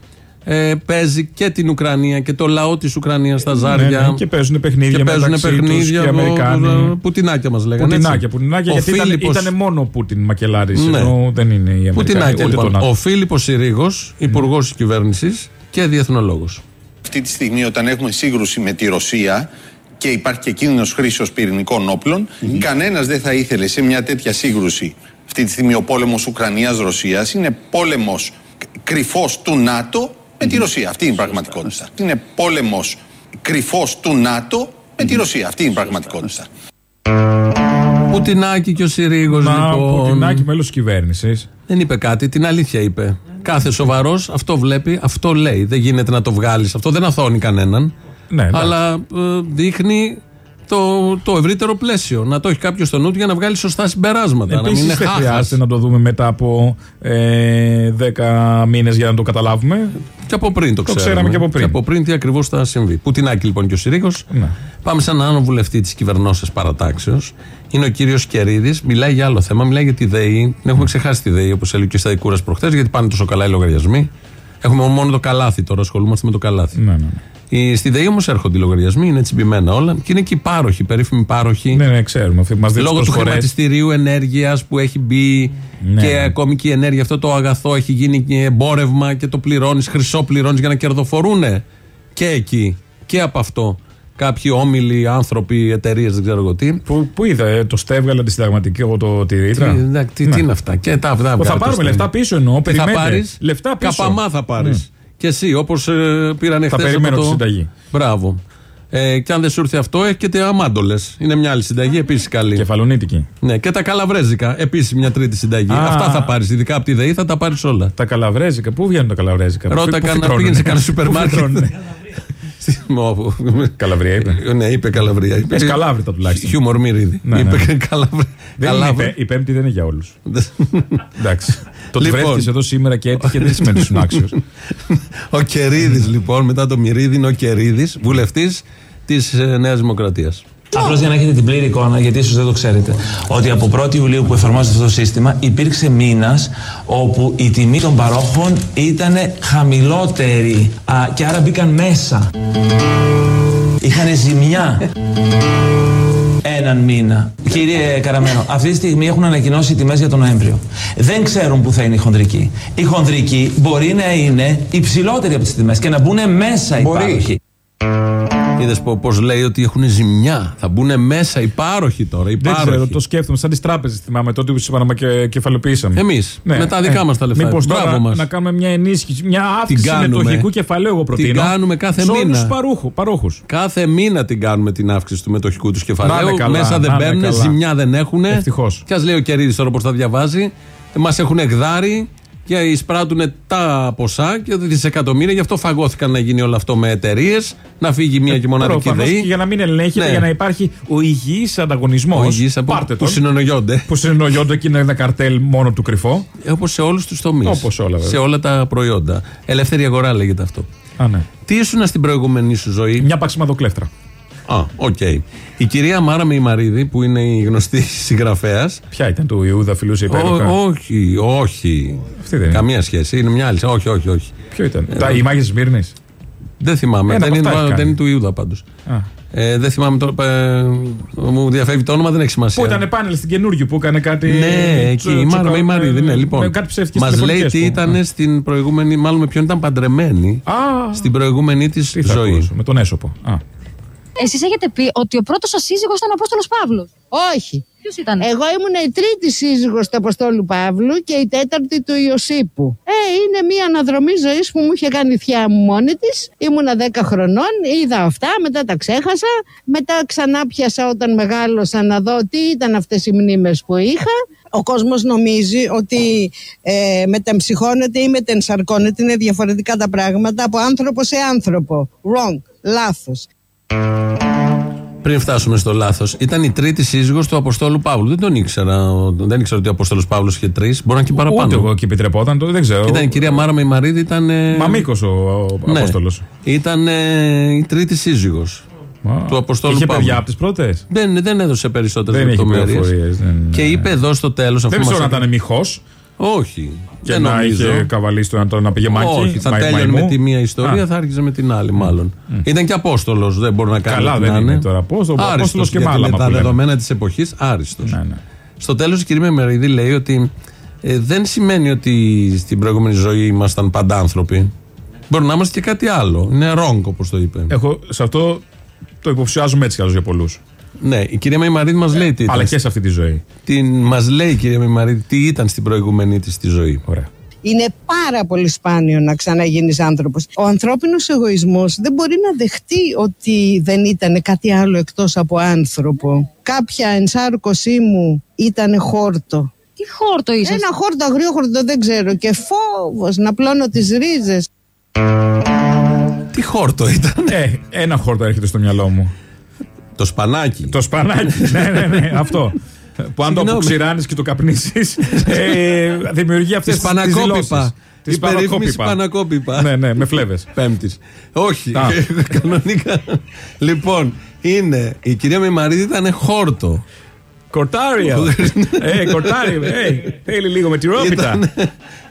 ε, παίζει και την Ουκρανία και το λαό της Ουκρανίας στα ζάρια. Ναι, ναι, και παίζουν παιχνίδια Και παίζουν μεταξύ τους παιχνίδια. και οι Αμερικάνοι. ο- Πουτινάκια μας λέγανε. Πουτινάκια, έτσι. πουτινάκια, Ο γιατί ήταν, Φίλιππος- ήταν μόνο ο Πούτιν Μακελάρης. Ναι. Ενώ δεν είναι η Αμερικανία. Πουτινάκια λοιπόν. Ο Φίλιππος Συρίγος, υπουργός της κυβέρνησης και διεθνολόγος. Αυτή τη στιγμή όταν έχουμε σύγκρουση με τη Ρωσία και υπάρχει και κίνδυνος χρήσεως πυρηνικών όπλων, κανένας δεν θα ήθελε σε μια τέτοια σύγκρουση. Αυτή τη στιγμή ο πόλεμος Ουκρανίας-Ρωσίας είναι πόλεμος κρυφός του ΝΑΤΟ με τη Ρωσία. Αυτή είναι η πραγματικότητα. Είναι πόλεμος κρυφός του ΝΑΤΟ με τη Ρωσία. Αυτή είναι η πραγματικότητα. Πουτινάκη και ο Συρίγος Μα λοιπόν. Πουτινάκη μέλος της κυβέρνησης. Δεν είπε κάτι, την αλήθεια είπε. Κάθε σοβαρός αυτό βλέπει, αυτό λέει. Δεν γίνεται να το βγάλεις. Αυτό δεν αθώνει κανέναν. Ναι, εντάξει. αλλά ε, δείχνει το, το ευρύτερο πλαίσιο. Να το έχει κάποιος στο νου του για να βγάλει σωστά συμπεράσματα. να μην Επίση είναι δεν χάχας. χρειάζεται να το δούμε μετά από ε, 10 μήνες για να το καταλάβουμε. Και από πριν το, Το ξέραμε και από πριν. Και από πριν τι ακριβώς θα συμβεί. Πουτινάκη λοιπόν και ο Συρίγος. Ναι. Πάμε σε έναν άλλο βουλευτή της κυβερνώσεως παρατάξεως. Είναι ο κύριος Κερίδης. Μιλάει για άλλο θέμα. Μιλάει για τη ΔΕΗ. Την έχουμε ξεχάσει τη ΔΕΗ, όπως έλεγε και στα Δικούρα προχθές, γιατί πάνε τόσο καλά οι λογαριασμοί. Έχουμε μόνο το καλάθι τώρα, ασχολούμαστε με το καλάθι. Ναι, ναι. Η- Στη ΔΕΗ όμως έρχονται οι λογαριασμοί, είναι τσιμπημένα όλα και είναι και οι πάροχοι, οι περίφημοι πάροχοι. Ναι, ναι, ξέρουμε. Μας δίνουν Λόγω του τόσες φορές. χρηματιστηρίου ενέργειας που έχει μπει Ναι. και ακόμη και η ενέργεια, αυτό το αγαθό έχει γίνει και εμπόρευμα και το πληρώνεις, χρυσό πληρώνεις για να κερδοφορούν και εκεί και από αυτό. Κάποιοι όμιλοι, άνθρωποι, εταιρείες, δεν ξέρω εγώ τι. Που, που είδα, ε, το στέβγαλε αντισυνταγματική εγώ το τη ρήτρα; Τι, εντάξει, τι, τι είναι αυτά. Και τα, τα Που θα βγάλε το πάρουμε στέλνει. λεφτά πίσω εννοώ. Τι θα περιμένετε. πάρεις. Λεφτά πίσω. Καπαμά θα πάρεις. Ναι. Και εσύ, όπως ε, πήραν Θα εχθέ. περιμένω τη συνταγή. Μπράβο. Ε, και αν δεν σου έρθει αυτό, έχετε αμάντολες. Είναι μια άλλη συνταγή, επίσης καλή. Κεφαλονίτικη. Ναι, και τα καλαβρέζικα. Επίσης μια τρίτη συνταγή. Α. Αυτά θα πάρεις. Ειδικά από τη ΔΕΗ θα τα πάρεις όλα. Τα καλαβρέζικα. Πού βγαίνουν τα καλαβρέζικα; Ρώτα Πού- πού κανένα, φυτρώνουνε. πήγαινε σε κανένα Πού σούπερ μάρκετ. Φυτρώνουνε. Καλαβρία είπε. Ναι, είπε Καλαβρία. Είπε Πες Καλάβρητα τουλάχιστον. Χιούμορ μυρίδι. Ναι, Είπε ναι. Καλαβρία. Δεν είναι, η πέ- η Πέμπτη δεν είναι για όλους. Εντάξει. Το ότι Λοιπόν. βρέθηκες εδώ σήμερα και έτυχε δεν σημαίνει ότι ήσουν άξιος. Ο Κερίδης, λοιπόν, μετά το Μυρίδη, είναι ο Κερίδης, βουλευτής της Νέας Δημοκρατίας. Απλώς για να έχετε την πλήρη εικόνα, γιατί ίσως δεν το ξέρετε, ότι από 1η Ιουλίου που εφαρμόζεται αυτό το σύστημα υπήρξε μήνας όπου η τιμή των παρόχων ήταν χαμηλότερη α, και άρα μπήκαν μέσα. Είχαν ζημιά έναν μήνα. Κύριε Καραμένο, αυτή τη στιγμή έχουν ανακοινώσει τιμές για τον Νοέμβριο. Δεν ξέρουν που θα είναι η χονδρική. Η χονδρική μπορεί να είναι υψηλότερη από τις τιμές και να μπουν μέσα οι πάροχοι. Είδες πώς λέει ότι έχουν ζημιά. Θα μπουν μέσα οι πάροχοι τώρα. Οι Δεν ξέρω, πάροχοι. το σκέφτομαι σαν τις τράπεζες. Θυμάμαι τότε που του και κεφαλαιοποιήσαμε. Εμείς, με τα δικά μας τα λεφτά. Μήπως Μπράβο τώρα μας. να κάνουμε μια ενίσχυση, μια Την αύξηση κάνουμε. μετοχικού κεφαλαίου, εγώ προτείνω. Την κάνουμε κάθε σε όλους μήνα. τους παρούχου- παρόχους. Κάθε μήνα την κάνουμε την αύξηση του μετοχικού του Να κεφαλαίου. είναι καλά, Μέσα δεν να είναι παίρνουν, καλά. ζημιά δεν έχουν. Ευτυχώς. Και ας λέει ο Κερίδης τώρα πώς τα διαβάζει. Μας έχουν γδάρει και εισπράττουν τα ποσά και δισεκατομμύρια. Γι' αυτό φαγώθηκαν να γίνει όλο αυτό με εταιρείες. Να φύγει μία και μοναδική Προφανώς ΔΕΗ. και για να μην ελέγχεται, Ναι. για να υπάρχει ο υγιής ανταγωνισμός. Ο υγιής από- που συνεννοούνται. Που συνεννοούνται και είναι ένα καρτέλ μόνο του κρυφό. Όπως σε όλους τους τομείς. Όπως όλα, βέβαια. Σε όλα τα προϊόντα. Ελεύθερη αγορά λέγεται αυτό. Α, ναι. Τι ήσουν στην προηγούμενη σου ζωή; Μια παξιμαδοκλέφτρα. Α, οκ. Η κυρία Μάρα Μεϊμαρίδη, που είναι η γνωστή συγγραφέας. Ποια ήταν του Ιούδα φιλούσε υπέροχα; Όχι, όχι. Αυτή δεν είναι. Καμία σχέση. Είναι μια άλλη. Όχι, όχι, όχι. Ποιο ήταν; Τα, οι μάγες Σμύρνης; Δεν θυμάμαι. Ένα δεν, από είναι, αυτά έχει δεν κάνει. είναι του Ιούδα πάντως. Α. Ε, δεν θυμάμαι τώρα. ε, μου διαφεύγει το όνομα, δεν έχει σημασία. Που ήταν πάνελ στην καινούργια που έκανε κάτι. Ναι, εκεί. τσο- Η Μάρα τσοκα- Μεϊμαρίδη. Ναι, με λοιπόν. κάτι ψεύτικες Μας λέει τηλεφωνικές τι που- ήταν στην προηγούμενη. Μάλλον με ποιον ήταν παντρεμένη. Α, Στην προηγούμενη της τι θα ζωή. ακούσω, με τον έσωπο. Α. Εσείς έχετε πει ότι ο πρώτος σας σύζυγος ήταν ο Απόστολος Παύλος. Όχι. Ποιος ήταν; Εγώ ήμουν η τρίτη σύζυγος του Αποστόλου Παύλου και η τέταρτη του Ιωσήπου. Ε, είναι μια αναδρομή ζωής που μου είχε κάνει η θεία μου μόνη της. Ήμουνα 10 χρονών, είδα αυτά, μετά τα ξέχασα. Μετά ξανά πιάσα όταν μεγάλωσα να δω τι ήταν αυτές οι μνήμες που είχα. Ο κόσμος νομίζει ότι ε, μετεμψυχώνεται ή μετενσαρκώνεται, είναι διαφορετικά τα πράγματα από άνθρωπος σε άνθρωπο. Wrong, λάθος. Πριν φτάσουμε στο λάθος, ήταν η τρίτη σύζυγος του Αποστόλου Παύλου. Δεν τον ήξερα. Δεν ήξερα ότι ο Αποστόλος Παύλος είχε τρεις. Μπορεί να είναι και παραπάνω. Ούτε εγώ και επιτρεπόταν, το δεν ξέρω. Ήταν η κυρία Μάρα Μεϊμαρίδη, ήταν. ε, Μαμίκος ο, ο ναι. Απόστολο. Ήταν ε, η τρίτη σύζυγος. του Αποστόλου Είχε Παύλου. παιδιά από τις πρώτες; Δεν, δεν έδωσε περισσότερες Δεν έχει λεπτομέρειες. πληροφορίες, δεν- Και είπε εδώ στο τέλος. Δεν ξέρω να ήταν μυχό Όχι. και δεν να νομίζω. είχε καβαλήσει τον Αντώνη να πήγε μάκι. Όχι, θα μα- τέλειωνε μαϊμού. με τη μία ιστορία, Α. θα άρχιζε με την άλλη, μάλλον. Ήταν και Απόστολος, δεν μπορεί να κάνει. Καλά, ό,τι δεν να είναι τώρα. Απόστολο- Άριστος, Απόστολος και γιατί μάλαμα με τα που λέμε. δεδομένα της εποχής, άριστος. Ναι, ναι. Στο τέλος, η κυρία Μεμερίδη λέει ότι ε, δεν σημαίνει ότι στην προηγούμενη ζωή ήμασταν πάντα άνθρωποι. Μπορεί να είμαστε και κάτι άλλο. Είναι wrong, όπως το είπε. Εγώ σε αυτό το υποψιάζουμε έτσι κι άλλως για πολλούς. Ναι, η κυρία Μεμαρίδη μας λέει τι ήταν. Αλλά και σε αυτή τη ζωή. Μας λέει η κυρία Μεμαρίδη τι ήταν στην προηγούμενη της τη ζωή. Ωραία. Είναι πάρα πολύ σπάνιο να ξαναγίνεις άνθρωπος. Ο ανθρώπινος εγωισμός δεν μπορεί να δεχτεί ότι δεν ήταν κάτι άλλο εκτός από άνθρωπο. Κάποια ενσάρκωσή μου ήταν χόρτο. Τι χόρτο είσαι; Ένα χόρτο, αγριόχορτο δεν ξέρω και φόβος να πλώνω τις ρίζες. Τι χόρτο ήταν. Ε, ένα χόρτο έρχεται στο μυαλό μου. Το σπανάκι. Το σπανάκι, ναι, ναι, ναι, αυτό. Που αν το Συγγνώμη. αποξηράνεις και το καπνίσει, ε, δημιουργεί αυτές Τη τις Πανακόπιπα. Τη Τη περίφημη Πανακόπιπα. Ναι, ναι, με φλέβες. Πέμπτης. Όχι, Α. κανονικά. λοιπόν, είναι. Η κυρία Μεμαρίδη ήταν χόρτο. Κορτάρια. Ε, κορτάρι, ε, θέλει λίγο με τη ρόπιτα.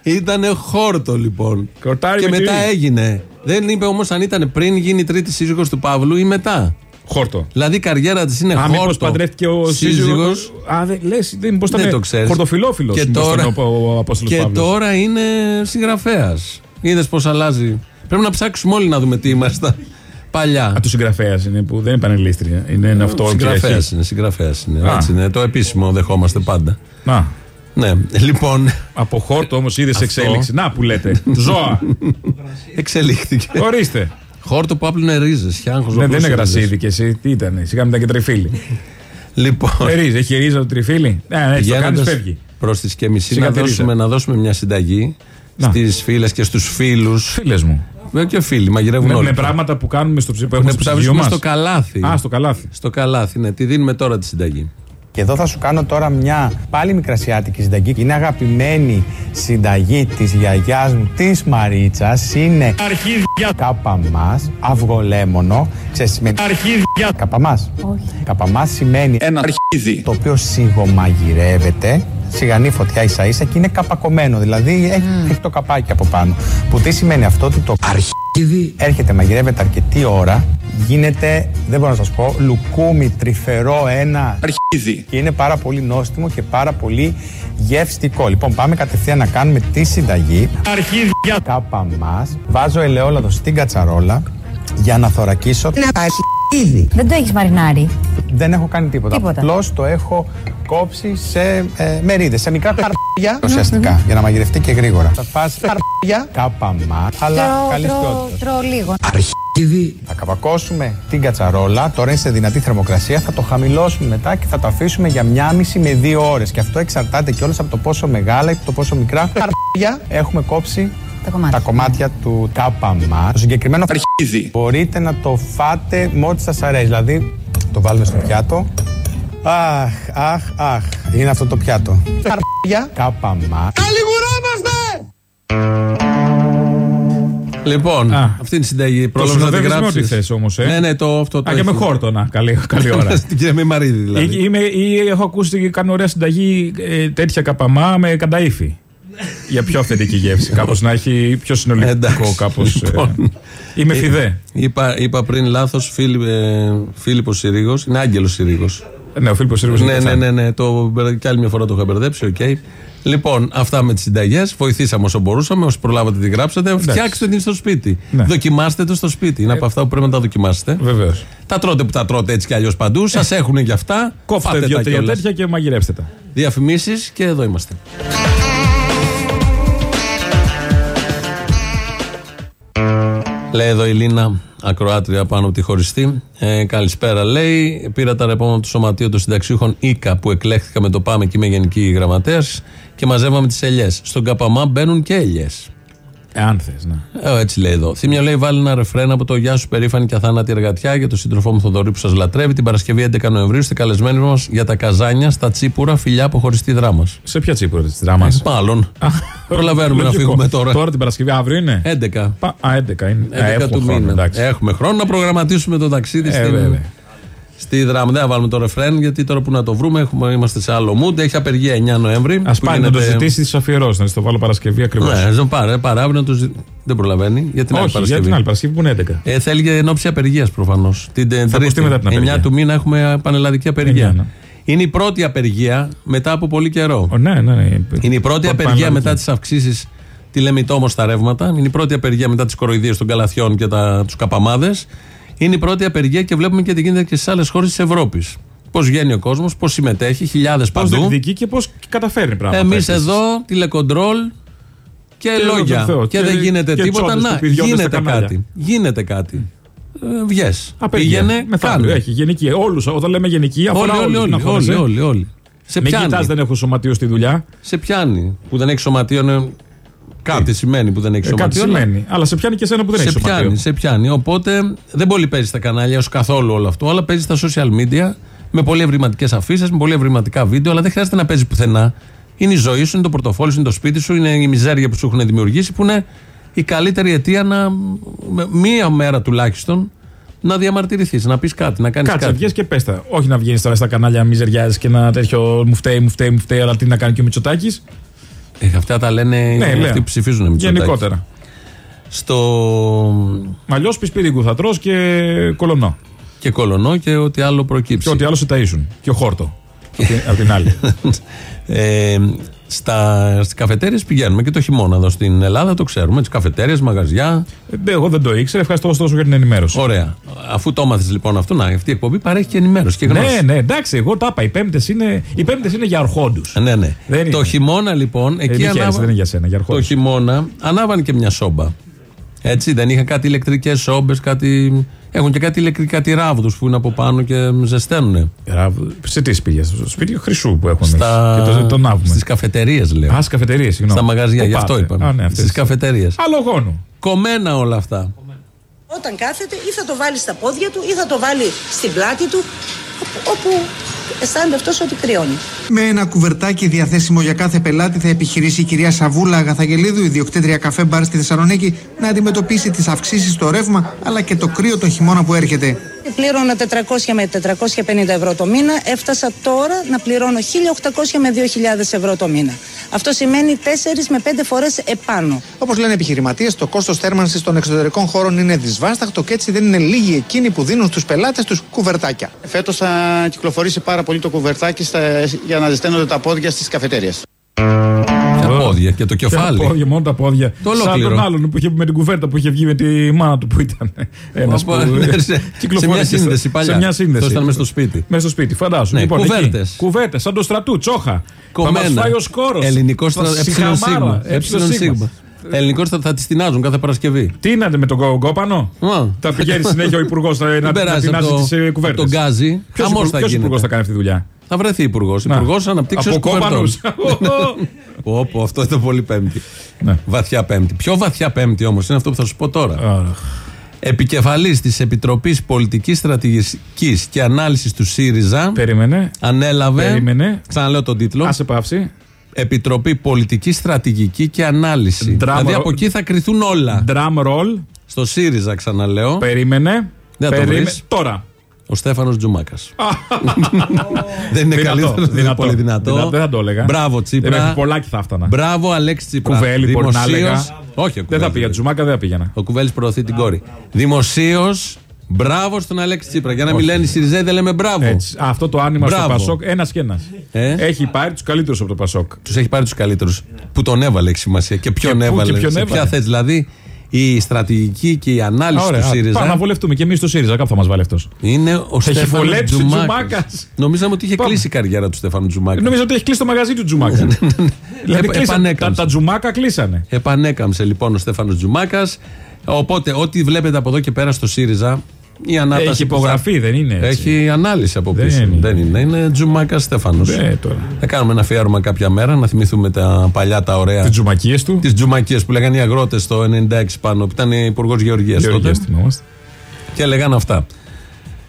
Ήταν χόρτο λοιπόν. Κορτάρι και με μετά τυρί. έγινε. Δεν είπε όμως αν ήταν πριν γίνει η τρίτη σύζυγος του Παύλου ή μετά. Χόρτο. Δηλαδή η καριέρα της είναι Α, μήπως χόρτο. παντρεύτηκε ο σύζυγος; Α, δεν λες, δεν, πώς ήταν Δεν το ξέρεις. χορτοφιλόφιλος. Και μήπως τώρα, ήταν ο, ο Απόστολος και Παύλος. τώρα είναι συγγραφέας. Είδες πώς αλλάζει. Πρέπει να ψάξουμε όλοι να δούμε τι ήμασταν παλιά. Α, του συγγραφέας είναι που δεν είναι πανελίστρια. Είναι ένα αυτό Συγγραφέας είναι, συγγραφέας είναι. Α. Έτσι είναι. Το επίσημο δεχόμαστε πάντα. Να. Ναι, λοιπόν. Από χόρτο όμως είδες Αυτό. εξέλιξη. Να που λέτε. Ζώα. Εξελίχθηκε. Ορίστε. Χόρτο που άπλωνε ρίζες. Χιάγχο Ναι, δεν είναι γρασίδι και εσύ. Τι ήταν, σιγά μην ήταν και τριφύλι. Λοιπόν. Ε, ρίζα, έχει ρίζα το τριφύλι; Ναι, έτσι το κάνεις, φεύγει. προς τις και μισή Σιγά να τη ρίζα. δώσουμε, να δώσουμε μια συνταγή Να. στις φίλες και στους φίλους. Φίλες μου. Βέβαια και φίλοι, μαγειρεύουν Με, όλοι. με πράγματα που κάνουμε στο ψυγείο. Που Ναι, έχουμε που στο τα ψυγείο βρίσκουμε μας. στο καλάθι. Α, στο καλάθι. Στο καλάθι, ναι. Τη δίνουμε τώρα τη συνταγή. Και εδώ θα σου κάνω τώρα μια πάλι μικρασιάτικη συνταγή. Είναι αγαπημένη συνταγή της γιαγιάς μου, της Μαρίτσας. Είναι Αρχίδια. κάπαμάς, αυγολέμονο. Ξέρεις, σημαίνει... Αρχίδια. Καπαμάς. Όχι. Καπαμάς σημαίνει Ένα αρχίδι. το οποίο σιγομαγειρεύεται, σιγανή φωτιά ίσα ίσα και είναι καπακωμένο. Δηλαδή έχει, έχει το καπάκι από πάνω. Που τι σημαίνει αυτό, ότι το αρχίδι έρχεται, μαγειρεύεται αρκετή ώρα, γίνεται, δεν μπορώ να σας πω, λουκούμι, τρυφερό, ένα Αρχίδι. και είναι πάρα πολύ νόστιμο και πάρα πολύ γευστικό. Λοιπόν, πάμε κατευθείαν να κάνουμε τη συνταγή. Αρχίδια. Κάπα μας. Βάζω ελαιόλαδο στην κατσαρόλα για να θωρακίσω. Αρχίδι. Δεν το έχεις μαρινάρι. Δεν έχω κάνει τίποτα. Τίποτα. Απλώς το έχω κόψει σε ε, μερίδες, σε μικρά χαρπιά. Ουσιαστικά, για να μαγειρευτεί και γρήγορα. Θα φας χαρπιά, κάπα μα, αλλά Τρώω, καλής τρώω, ποιότητας. τρώω λίγο. Αρχίδι. Θα καπακώσουμε την κατσαρόλα. Τώρα είναι σε δυνατή θερμοκρασία. Θα το χαμηλώσουμε μετά και θα το αφήσουμε για μία μισή με δύο ώρες. Και αυτό εξαρτάται κιόλας από το πόσο μεγάλα ή το πόσο μικρά χαρπιά έχουμε κόψει Τα κομμάτια. τα κομμάτια του κάπαμα. Το συγκεκριμένο Αρχίδι. μπορείτε να το φάτε με ό,τι σας αρέσει. Δηλαδή, το βάλουμε στο πιάτο. Αχ, αχ, αχ. Είναι αυτό το πιάτο. Καρπιά. Κάπαμα. Λοιπόν, Α. αυτή είναι η συνταγή. Το Πρόλαβες να τη συνοδεύεις με ό,τι γράψεις. θες όμως, ε. Ναι, ναι, το, αυτό το Α, και με έχεις. χόρτονα. Καλή, καλή ώρα. Στην κυρία Μεμαρίδη δηλαδή. ή, είμαι, ή έχω ακούσει ότι κάνουν ωραία συνταγή ε, τέτοια καπαμά με κανταήφι. Για πιο αυθεντική γεύση. Κάπως να έχει πιο συνολικό Εντάξει. κάπως. Λοιπόν. είμαι Ε, φιδέ. Είπα, είπα πριν λάθος, Φίλιπ, ε, Φίλιππος Συρίγος, είναι Άγγελος Συρίγος. Ναι, ο Φίλιππος Σύριγος Ναι, είναι ναι, πεθάνει. ναι, ναι, το, μπερδε- κι άλλη μια φορά το είχα μπερδέψει, οκ. Λοιπόν, αυτά με τις συνταγές. Βοηθήσαμε όσο μπορούσαμε, όσοι προλάβατε τη γράψατε. Φτιάξτε την στο σπίτι. Ναι. Δοκιμάστε το στο σπίτι. Είναι από αυτά που πρέπει να τα δοκιμάσετε. Βεβαίως. Τα τρώτε που τα τρώτε έτσι κι αλλιώς παντού. Σας έχουν γι' αυτά. Κόφτε Φάτε τα δύο-τρία κιόλας. τέτοια και μαγειρεύστε τα. Διαφημίσεις και εδώ είμαστε. Λέει εδώ η Λίνα, ακροάτρια πάνω από τη χωριστή. Ε, καλησπέρα, λέει. Πήρα τα ρεπόμενα του Σωματείου των Συνταξιούχων ΙΚΑ που εκλέχθηκα με το ΠΑΜΕ και είμαι γενική γραμματέας και μαζεύαμε τις ελιές. Στον Καπαμά μπαίνουν και ελιές. Εάν θες, ναι. Ε, έτσι λέει εδώ. Θύμιο λέει: Βάλει ένα ρεφρέν από το Γεια σου περήφανη και αθάνατη εργατιά για τον σύντροφό μου Θοδωρή που σας λατρεύει. Την Παρασκευή 11 Νοεμβρίου είστε καλεσμένοι μας για τα καζάνια στα τσίπουρα φιλιά από χωριστή δράμα. Σε ποια τσίπουρα της δράμας; Μάλλον. Προλαβαίνουμε να Λογικό. φύγουμε τώρα. Τώρα την Παρασκευή, αύριο είναι; 11. Πα- Α, 11 είναι. 11 Ε, έχουμε του χρόνο, μήνα. εντάξει. Έχουμε χρόνο να προγραμματίσουμε το ταξίδι Ε, στην, βέβαια. Στη δράμα. Δεν θα βάλουμε το ρεφρέν γιατί τώρα που να το βρούμε έχουμε, είμαστε σε άλλο mood. Έχει απεργία 9 Νοέμβρη. Α πάει να το ζητήσει τι αφιερώσει, να της το βάλω Παρασκευή ακριβώς. Ναι, ζω πάρε, πάρε αύριο να το ζη- Δεν προλαβαίνει. Για την άλλη Όχι, για Παρασκευή. την άλλη Παρασκευή που είναι 11. Ε, θέλει για ενόψη απεργίας προφανώς. Την τε- Θα τρίτη, ακουστεί μετά την 9 απεργία. του μήνα έχουμε πανελλαδική απεργία. Εννιά, ναι. Είναι η πρώτη απεργία μετά από πολύ καιρό. Ναι, ναι, ναι. Είναι η πρώτη Πρώτη απεργία πανελλαδική. μετά τις αυξήσεις τη Λεμιτό όμω στα ρεύματα. Είναι η πρώτη απεργία μετά τις κοροϊδίες των καλαθιών και τους καπαμάδες. Είναι η πρώτη απεργία και βλέπουμε και τι γίνεται και στις άλλες χώρες της Ευρώπης. Πώς βγαίνει ο κόσμος, πώς συμμετέχει, χιλιάδες Πώς παντού. διεκδικεί και πώς καταφέρνει πράγματα. Εμείς επίσης. εδώ τηλεκοντρόλ και, Και λόγια. Θεό, και, και- δεν γίνεται και τίποτα. τσόντες Να, που πηδιώνται στα γίνεται κανάλια. κάτι. Γίνεται κάτι. Ε, Βγες. Απεργία. Πήγαινε, Μεθαύριο. κάνε. Έχει γενική. Όλους, όταν λέμε γενική, αφορά Όλοι, όλοι, όλους, όλοι, να χώνεσαι. όλοι, όλοι, όλοι. Σε Μην πιάνει. κοιτάς, δεν έχω σωματείο στη δουλειά. Σε πιάνει. Που δεν έχει σωματείο. Είναι- Κάτι σημαίνει που δεν έχει Ε, κάτι σωματείο. αλλά σημαίνει. Αλλά σε πιάνει και εσένα που δεν σε έχει πιάνει, σωματείο. σε πιάνει. Οπότε δεν πολύ παίζεις στα κανάλια ως καθόλου όλο αυτό, αλλά παίζεις στα social media με πολύ ευρηματικές αφήσεις, με πολύ ευρηματικά βίντεο, αλλά δεν χρειάζεται να παίζει πουθενά. Είναι η ζωή σου, είναι το πορτοφόλι σου, είναι το σπίτι σου, είναι η μιζέρια που σου έχουν δημιουργήσει, που είναι η καλύτερη αιτία να. με- μία μέρα τουλάχιστον να διαμαρτυρηθείς, να πεις κάτι, να κάνεις Κάτσε, κάτι. βγες και πες τα. Όχι να βγαίνεις τώρα στα κανάλια μιζεριάζει και να τέτοιο μου φταίει, μου φταίει, μου φταίει, αλλά τι να κάνει και ο Μητσοτάκης. Ε, αυτά τα λένε Ναι, αυτοί λέω. που ψηφίζουν Μητσοτάκη. Γενικότερα. Στο. Αλλιώς πεις σπίτι θα τρως και κολονό. και κολονό και ό,τι άλλο προκύψει. Και ό,τι άλλο σε ταΐσουν. Και ο χόρτο. Απ' την- Απ' την άλλη. ε, στα, στις καφετέρειες πηγαίνουμε και το χειμώνα εδώ στην Ελλάδα, το ξέρουμε. Τις καφετέρειες, μαγαζιά. Ε, ναι, Εγώ δεν το ήξερα. Ευχαριστώ ωστόσο για την ενημέρωση. Ωραία. Αφού το έμαθες λοιπόν αυτό, να, αυτή η εκπομπή παρέχει και ενημέρωση και γνώση. Ναι, ναι, εντάξει, εγώ τα είπα. Οι πέμπτες είναι, οι πέμπτες είναι για αρχόντους. Ναι, ναι. Δεν το είναι. χειμώνα λοιπόν, εκεί μη χαίρεσαι, ανάβα- δεν είναι για σένα, για το αρχόντους. χειμώνα ανάβανε και μια σόμπα. Έτσι, δεν είχαν κάτι ηλεκτρικές σόμπες, κάτι. Έχουν και κάτι ηλεκτρικά κάτι ράβδους που είναι από πάνω και ζεσταίνουν. Σε τι πήγε, στο σπίτι χρυσού που έχουμε Στα... εμείς. Και το, τον άβουμε. Στις καφετερίε, λέω. Α, στις καφετερίε, συγγνώμη. Στα μαγαζιά, Πού γι' αυτό πάτε; είπαμε. Α, ναι, αυτές. Στις καφετερίε. Αλογόνου. Κομμένα όλα αυτά. Όταν κάθεται ή θα το βάλει στα πόδια του ή θα το βάλει στην πλάτη του όπου, όπου αισθάνεται αυτός ότι κρυώνει. Με ένα κουβερτάκι διαθέσιμο για κάθε πελάτη θα επιχειρήσει η κυρία Σαβούλα Αγαθαγελίδου, ιδιοκτήτρια καφέ μπαρ στη Θεσσαλονίκη, να αντιμετωπίσει τις αυξήσεις στο ρεύμα αλλά και το κρύο τον χειμώνα που έρχεται. Πλήρωνα 400 με 450 ευρώ το μήνα, έφτασα τώρα να πληρώνω 1.800 με 2.000 ευρώ το μήνα. Αυτό σημαίνει 4 με 5 φορές επάνω. Όπως λένε επιχειρηματίες, το κόστος θέρμανσης των εξωτερικών χώρων είναι δυσβάσταχτο και έτσι δεν είναι λίγοι εκείνοι που δίνουν στους πελάτες τους κουβερτάκια. Φέτος θα κυκλοφορήσει πάρα πολύ το κουβερτάκι στα, για να ζεσταίνονται τα πόδια στις καφετέρειες. Τα πόδια και το κεφάλι. Τα πόδια, μόνο τα πόδια. Το Σαν ολόκληρο. τον άλλον που είχε με την κουβέρτα που είχε βγει με τη μάνα του που ήταν. Ένας που. Οπα, ναι, σε- κυκλοφόρησε σε μια σύνδεση παλιά. Σε μια σύνδεση. Αυτό ήταν μες στο σπίτι. Μέσα στο σπίτι, φαντάσου. Ναι, λοιπόν, κουβέρτες. Κουβέρτες, σαν το στρατού, τσόχα. Κομμένα. Θα μας φάει ο σκόρος. Ελληνικό στρατό. Έψιλον σίγμα. Έψιλον σίγμα. Ελληνικό στρατό θα τη τεινάζουν κάθε Παρασκευή. Τι είναι με τον κο- κόπανο; Θα πηγαίνει συνέχεια ο υπουργός να, να, να περάσει τεινάζει από το- τις κουβέρτε. από τον Γκάζι. Χαμός θα Ποιος γίνεται. υπουργός θα κάνει αυτή τη δουλειά; Θα βρεθεί υπουργός. Να. Υπουργός αναπτύξεως Από κόπανους. Όπω αυτό ήταν πολύ πέμπτη. Βαθιά πέμπτη. Πιο βαθιά πέμπτη όμως είναι αυτό που θα σου πω τώρα. Επικεφαλής της Επιτροπής Πολιτικής Στρατηγικής και Ανάλυσης του ΣΥΡΙΖΑ. Περίμενε. Ανέλαβε. Περίμενε. Ξαναλέω τον τίτλο. Άσε παύση. Επιτροπή Πολιτική Στρατηγική και Ανάλυση. δηλαδή ρο- από εκεί θα κρυθούν όλα. Drum roll. Στο ΣΥΡΙΖΑ, ξαναλέω. Περίμενε. Δεν θα το Περίμενε. βρεις. Τώρα. Ο Στέφανος Τζουμάκας. δεν είναι Δυνατό, καλύτερος, δεν είναι πολύ δυνατό. Δυνα- Δεν θα το έλεγα. Μπράβο, Τσίπρα. Δεν έχει πολλά και θα έφτανα. Μπράβο, Αλέξη Τσίπρα. Κουβέλη μπορεί να Δημοσίως- έλεγα. Όχι, ο Δεν θα Κουβέλης πήγα. Τζουμάκα δεν θα πήγαινα. Ο Κουβέλης προωθεί την κόρη. Δημοσίως, μπράβο στον Αλέξη Τσίπρα. Για να μην Όχι. λένε οι Σιριζέοι, δεν λέμε μπράβο. Έτσι. Αυτό το άνοιγμα στο Μπράβο. Πασόκ, ένας και ένας. Ε; Έχει πάρει τους καλύτερους από το Πασόκ. Τους έχει πάρει τους καλύτερους. Που τον έβαλε, έχει σημασία. Και ποιον Και πού έβαλε. και ποιον σε έβαλε. ποια θέση. Δηλαδή, η στρατηγική και η ανάλυση Ωραία. του Πάμε να ΣΥΡΙΖΑ βολευτούμε και εμείς στο ΣΥΡΙΖΑ. Κάπου θα μας βάλει αυτός. είναι ο Έχει Στέφανος βολέψει Τζουμάκα. Τζουμάκας. Νομίζαμε ότι είχε κλείσει η καριέρα του Στέφανου Τζουμάκα. Νομίζω ότι έχει κλείσει το μαγαζί του Τζουμάκα. δηλαδή Επ- κλείσανε. τα, επανέκαμψε. τα Τζουμάκα κλείσανε. Επανέκαμψε λοιπόν ο Στέφανος Τζουμάκας. Οπότε, ό,τι βλέπετε από εδώ και πέρα στο ΣΥΡΙΖΑ, Η ανάταση Έχει που υπογραφή, θα- δεν είναι έτσι; Έχει ανάλυση από Δεν πίσω. είναι. Δεν είναι. Είναι Τζουμάκα Στέφανος. Ε, τώρα. Θα κάνουμε ένα αφιέρωμα κάποια μέρα να θυμηθούμε τα παλιά τα ωραία. Τις τζουμακίες του. Τις τζουμακίες που λέγανε οι αγρότες το 96 πάνω, που ήταν υπουργός Γεωργίας τότε. Γεωργίας, θυμόμαστε. Και έλεγαν αυτά.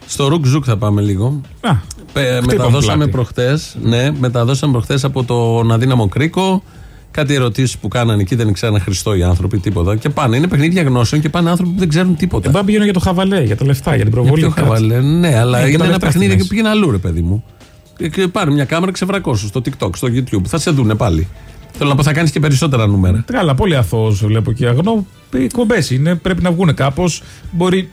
Στο Ρουκ Ζουκ θα πάμε λίγο. Α, Ε, χτύπαμε μεταδώσαμε πλάτη. προχτές. Ναι, μεταδώσαμε προχτές από τον Αδύναμο Κρίκο. Κάτι ερωτήσεις που κάνανε εκεί, δεν ξέρανε Χριστό οι άνθρωποι, τίποτα. Και πάνε. Είναι παιχνίδια γνώσεων και πάνε άνθρωποι που δεν ξέρουν τίποτα. Ε, πάμε πηγαίνω για το χαβαλέ, για τα λεφτά, για την Για προβολή. ποιο κάτσε. χαβαλέ, ναι, αλλά Ε, και είναι τα ένα λεφτά παιχνίδι στη και μέση. πήγαινε αλλού, ρε παιδί μου. Και- Και πάρει μια κάμερα ξεβρακώσου στο TikTok, στο YouTube. Θα σε δούνε πάλι. Θέλω να πω, θα κάνεις και περισσότερα νούμερα. Καλά, πολύ αθώος βλέπω και αγνό. Οι εκπομπές είναι, πρέπει να βγουν κάπως. Μπορεί.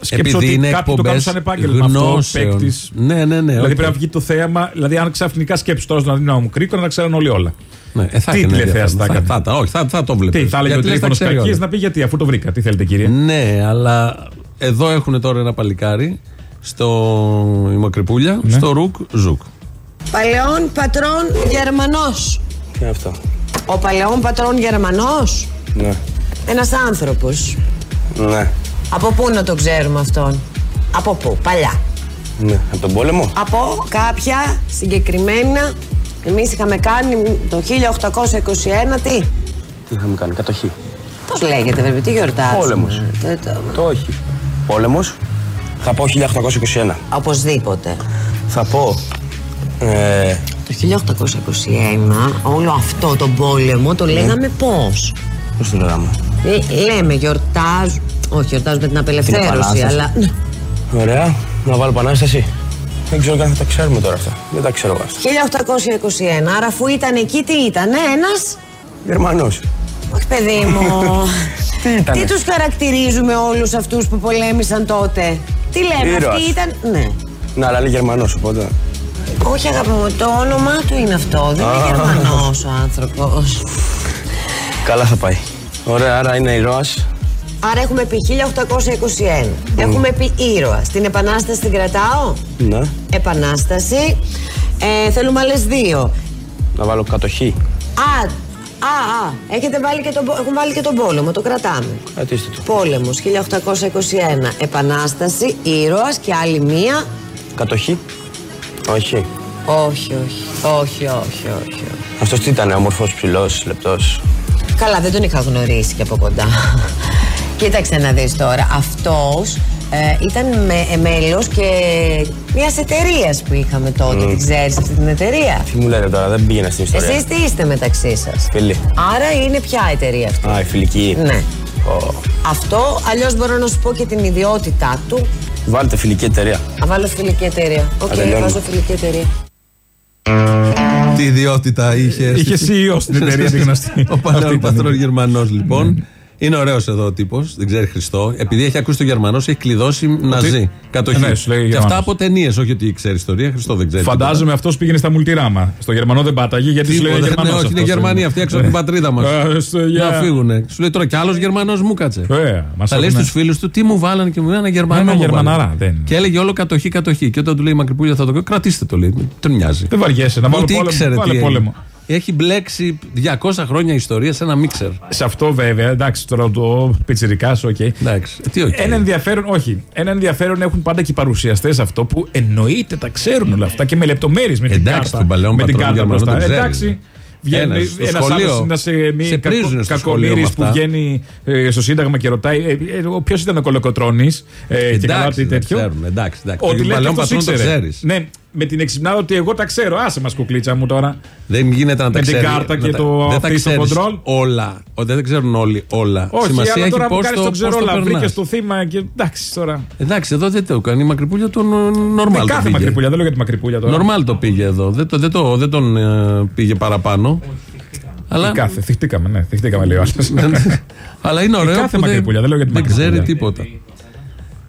Σκέψω Επειδή ότι είναι κάποιοι το κάνουν εκπομπές σαν επάγγελμα αυτό, γνώσεων. παίκτης. Ναι, ναι, ναι. Δηλαδή οκ. πρέπει να βγει το θέαμα. Δηλαδή, αν ξαφνικά σκέψεις τώρα στον Αδύναμο μου κρίκο, να τα ξέρουν όλοι όλα. Ναι, ε, θα Τι έκανε τηλεθέαση θα ενδιαφέρον. έκανε; Θα, θα, όχι, θα, θα το βλέπεις. Τι, θα έλεγε ο Τρίφωνο Κακή να πει γιατί, αφού το βρήκα. Τι θέλετε, κύριε; Ναι, αλλά εδώ έχουν τώρα ένα παλικάρι στο Ημοκρυπούλια, Ναι. στο Ρουκ Ζουκ. Παλαιόν πατρόν Γερμανός. Τι είναι αυτό; Ο παλαιόν πατρόν Γερμανός. Ναι. Ένας άνθρωπος. Ναι. Από πού να το ξέρουμε αυτόν; Από πού, παλιά. Ναι. Από τον πόλεμο; Από κάποια συγκεκριμένα, εμείς είχαμε κάνει το 1821 τι; Τι είχαμε κάνει, κατοχή. Πώς λέγεται βέβαια, τι γιορτάζουμε; Πόλεμος. Δεν το- Το όχι. Πόλεμος. Θα πω 1821. Οπωσδήποτε. Θα πω. Ε, Το 1821 όλο αυτό το πόλεμο το λέγαμε πώς; πώς το λέγαμε; Ε, λέμε γιορτάζ... Όχι, γιορτάζουμε την απελευθέρωση, Επανάσταση. αλλά... Ναι. Ωραία. Να βάλω επανάσταση. Δεν ξέρω καν θα τα ξέρουμε τώρα αυτά. Δεν τα ξέρω εγώ αυτά. 1821, άρα αφού ήταν εκεί τι ήταν, ε, ένας... Γερμανός. Όχι παιδί μου. Τι ήτανε; τι τους χαρακτηρίζουμε όλους αυτούς που πολέμησαν τότε; Τι λέμε, Ήρωας. αυτοί ήταν... Ναι. Ναι, αλλά είναι Γερμανός οπότε. Όχι αγαπητό μου, το όνομά του είναι αυτό. Δεν είναι Α. Γερμανός ο άνθρωπος. Καλά θα πάει. Ωραία, άρα είναι ηρώας. Άρα έχουμε πει 1821. Έχουμε πει ήρωα. Στην Επανάσταση την κρατάω. Ναι. Επανάσταση. Ε, θέλουμε άλλες δύο. Να βάλω κατοχή. Α, α, α. Έχετε βάλει και τον, πο- έχουν βάλει και τον πόλεμο. Το κρατάμε. Κρατήστε το. Πόλεμος 1821. Επανάσταση, ήρωας και άλλη μία. Κατοχή. Όχι. Όχι, όχι. Όχι, όχι, όχι. όχι. Αυτός τι ήταν, όμορφος, ψηλός, λεπτός. Καλά, δεν τον είχα γνωρίσει και από κοντά. Κοίταξε να δεις τώρα. Αυτός ε, ήταν με, ε, μέλος και μιας εταιρείας που είχαμε τότε. Μμ. Την ξέρεις αυτή την εταιρεία; Τι μου λέτε τώρα, δεν πήγαινα στην ιστορία. Εσείς τι είστε μεταξύ σας; Φίλοι. Άρα είναι ποια εταιρεία αυτή. Α, η φιλική. Ναι. Ω. Αυτό, αλλιώς μπορώ να σου πω και την ιδιότητά του. Βάλτε φιλική εταιρεία. Να βάλω φιλική εταιρεία. Οκ, τελειώνουμε. βάζω φιλική εταιρεία. Τι ιδιότητα είχες; Είχε CEO στην εταιρεία, τη γνωστή. Ο Αυτή παλαιόν ήταν. πατρόν Γερμανός λοιπόν. Είναι ωραίος εδώ ο τύπος, δεν ξέρει Χριστό. Επειδή έχει ακούσει τον Γερμανό, έχει κλειδώσει να Ότι- ζει. Κατοχή. Ναι, σου λέει και Γερμανός. αυτά από ταινίες, όχι ότι ξέρει ιστορία. Χριστό δεν ξέρει. Φαντάζομαι αυτός πήγαινε στα μουλτιράμα. Στο Γερμανό δεν πάταγε γιατί σου λέει Τίποτα, Γερμανός. ναι, όχι, είναι Γερμανοί αυτοί έξω από την πατρίδα μας. Να φύγουνε. Σου λέει τώρα κι άλλος Γερμανός μου κάτσε. μας Θα λέει έχουνε- στου φίλους του τι μου βάλανε και μου ένα Γερμανό. Ένα μου Γερμαναρά, βάλανε. δεν. Και έλεγε όλο κατοχή, κατοχή. Και όταν του λέει η Μακρυπούλια θα το κάνει, κρατήστε το λέει. Τον νοιάζει. Δεν βαριέσαι, να βάλω Ούτε πόλεμο, ήξερε βάλε τι έγινε. πόλεμο. Έχει μπλέξει 200 χρόνια ιστορία σε ένα μίξερ. Σε αυτό βέβαια, εντάξει, τώρα το πιτσιρικάς σου, οκ. Εντάξει, τι οκ. Ένα ενδιαφέρον, όχι. Ένα ενδιαφέρον έχουν πάντα και οι παρουσιαστές αυτό που εννοείται τα ξέρουν όλα αυτά και με λεπτομέρειες με την Εντάξει, κάρτα. τον παλαιόν με την πατρόν κάρτα Γερμανό μπροστά. τον ξέρει. Εντάξει, βγαίνει Ένας στο ένας σχολείο. άλλος ένα σε Σε μία πρίζουνε στο σχολείο κακομοίρης με που αυτά. βγαίνει ε, στο Σύνταγμα και ρωτάει ε, Ποιος ήταν ο κολοκοτρόνη ε, και καλά Εντάξει, τι δεν τέτοιο. ξέρουμε, εντάξει, εντάξει. Ότι Τον λέει παλαιόν και αυτός πατρόν το ήξερε. ξέρεις. Ναι, με την εξυπνάδα ότι εγώ τα ξέρω. Άσε μας κουκλίτσα μου τώρα. Δεν γίνεται να τα Με την ξέρει. κάρτα να και τα- το δεν τα face ξέρεις control. Όλα. Ο, δεν ξέρουν όλοι όλα. Όχι, Σημασία αλλά έχει τώρα που πώς κάνεις το, το πώς ξέρω, το όλα βρήκες περνάς. το θύμα και εντάξει τώρα. Εντάξει, εδώ δεν το κάνει. Η Μακρυπούλια το Με νορμάλ. κάθε μακρυπούλια, δεν λέω για τη μακρυπούλια τώρα. Νορμάλ το πήγε εδώ. Δεν, το, δεν, το, δεν τον ε, πήγε παραπάνω. Αλλά, Η κάθε, θυχτήκαμε, ναι, θυχτήκαμε λίγο. αλλά είναι Η ωραίο κάθε που δεν, μακρυπούλια, δεν λέω για τη δεν μακρυπούλια. ξέρει τίποτα.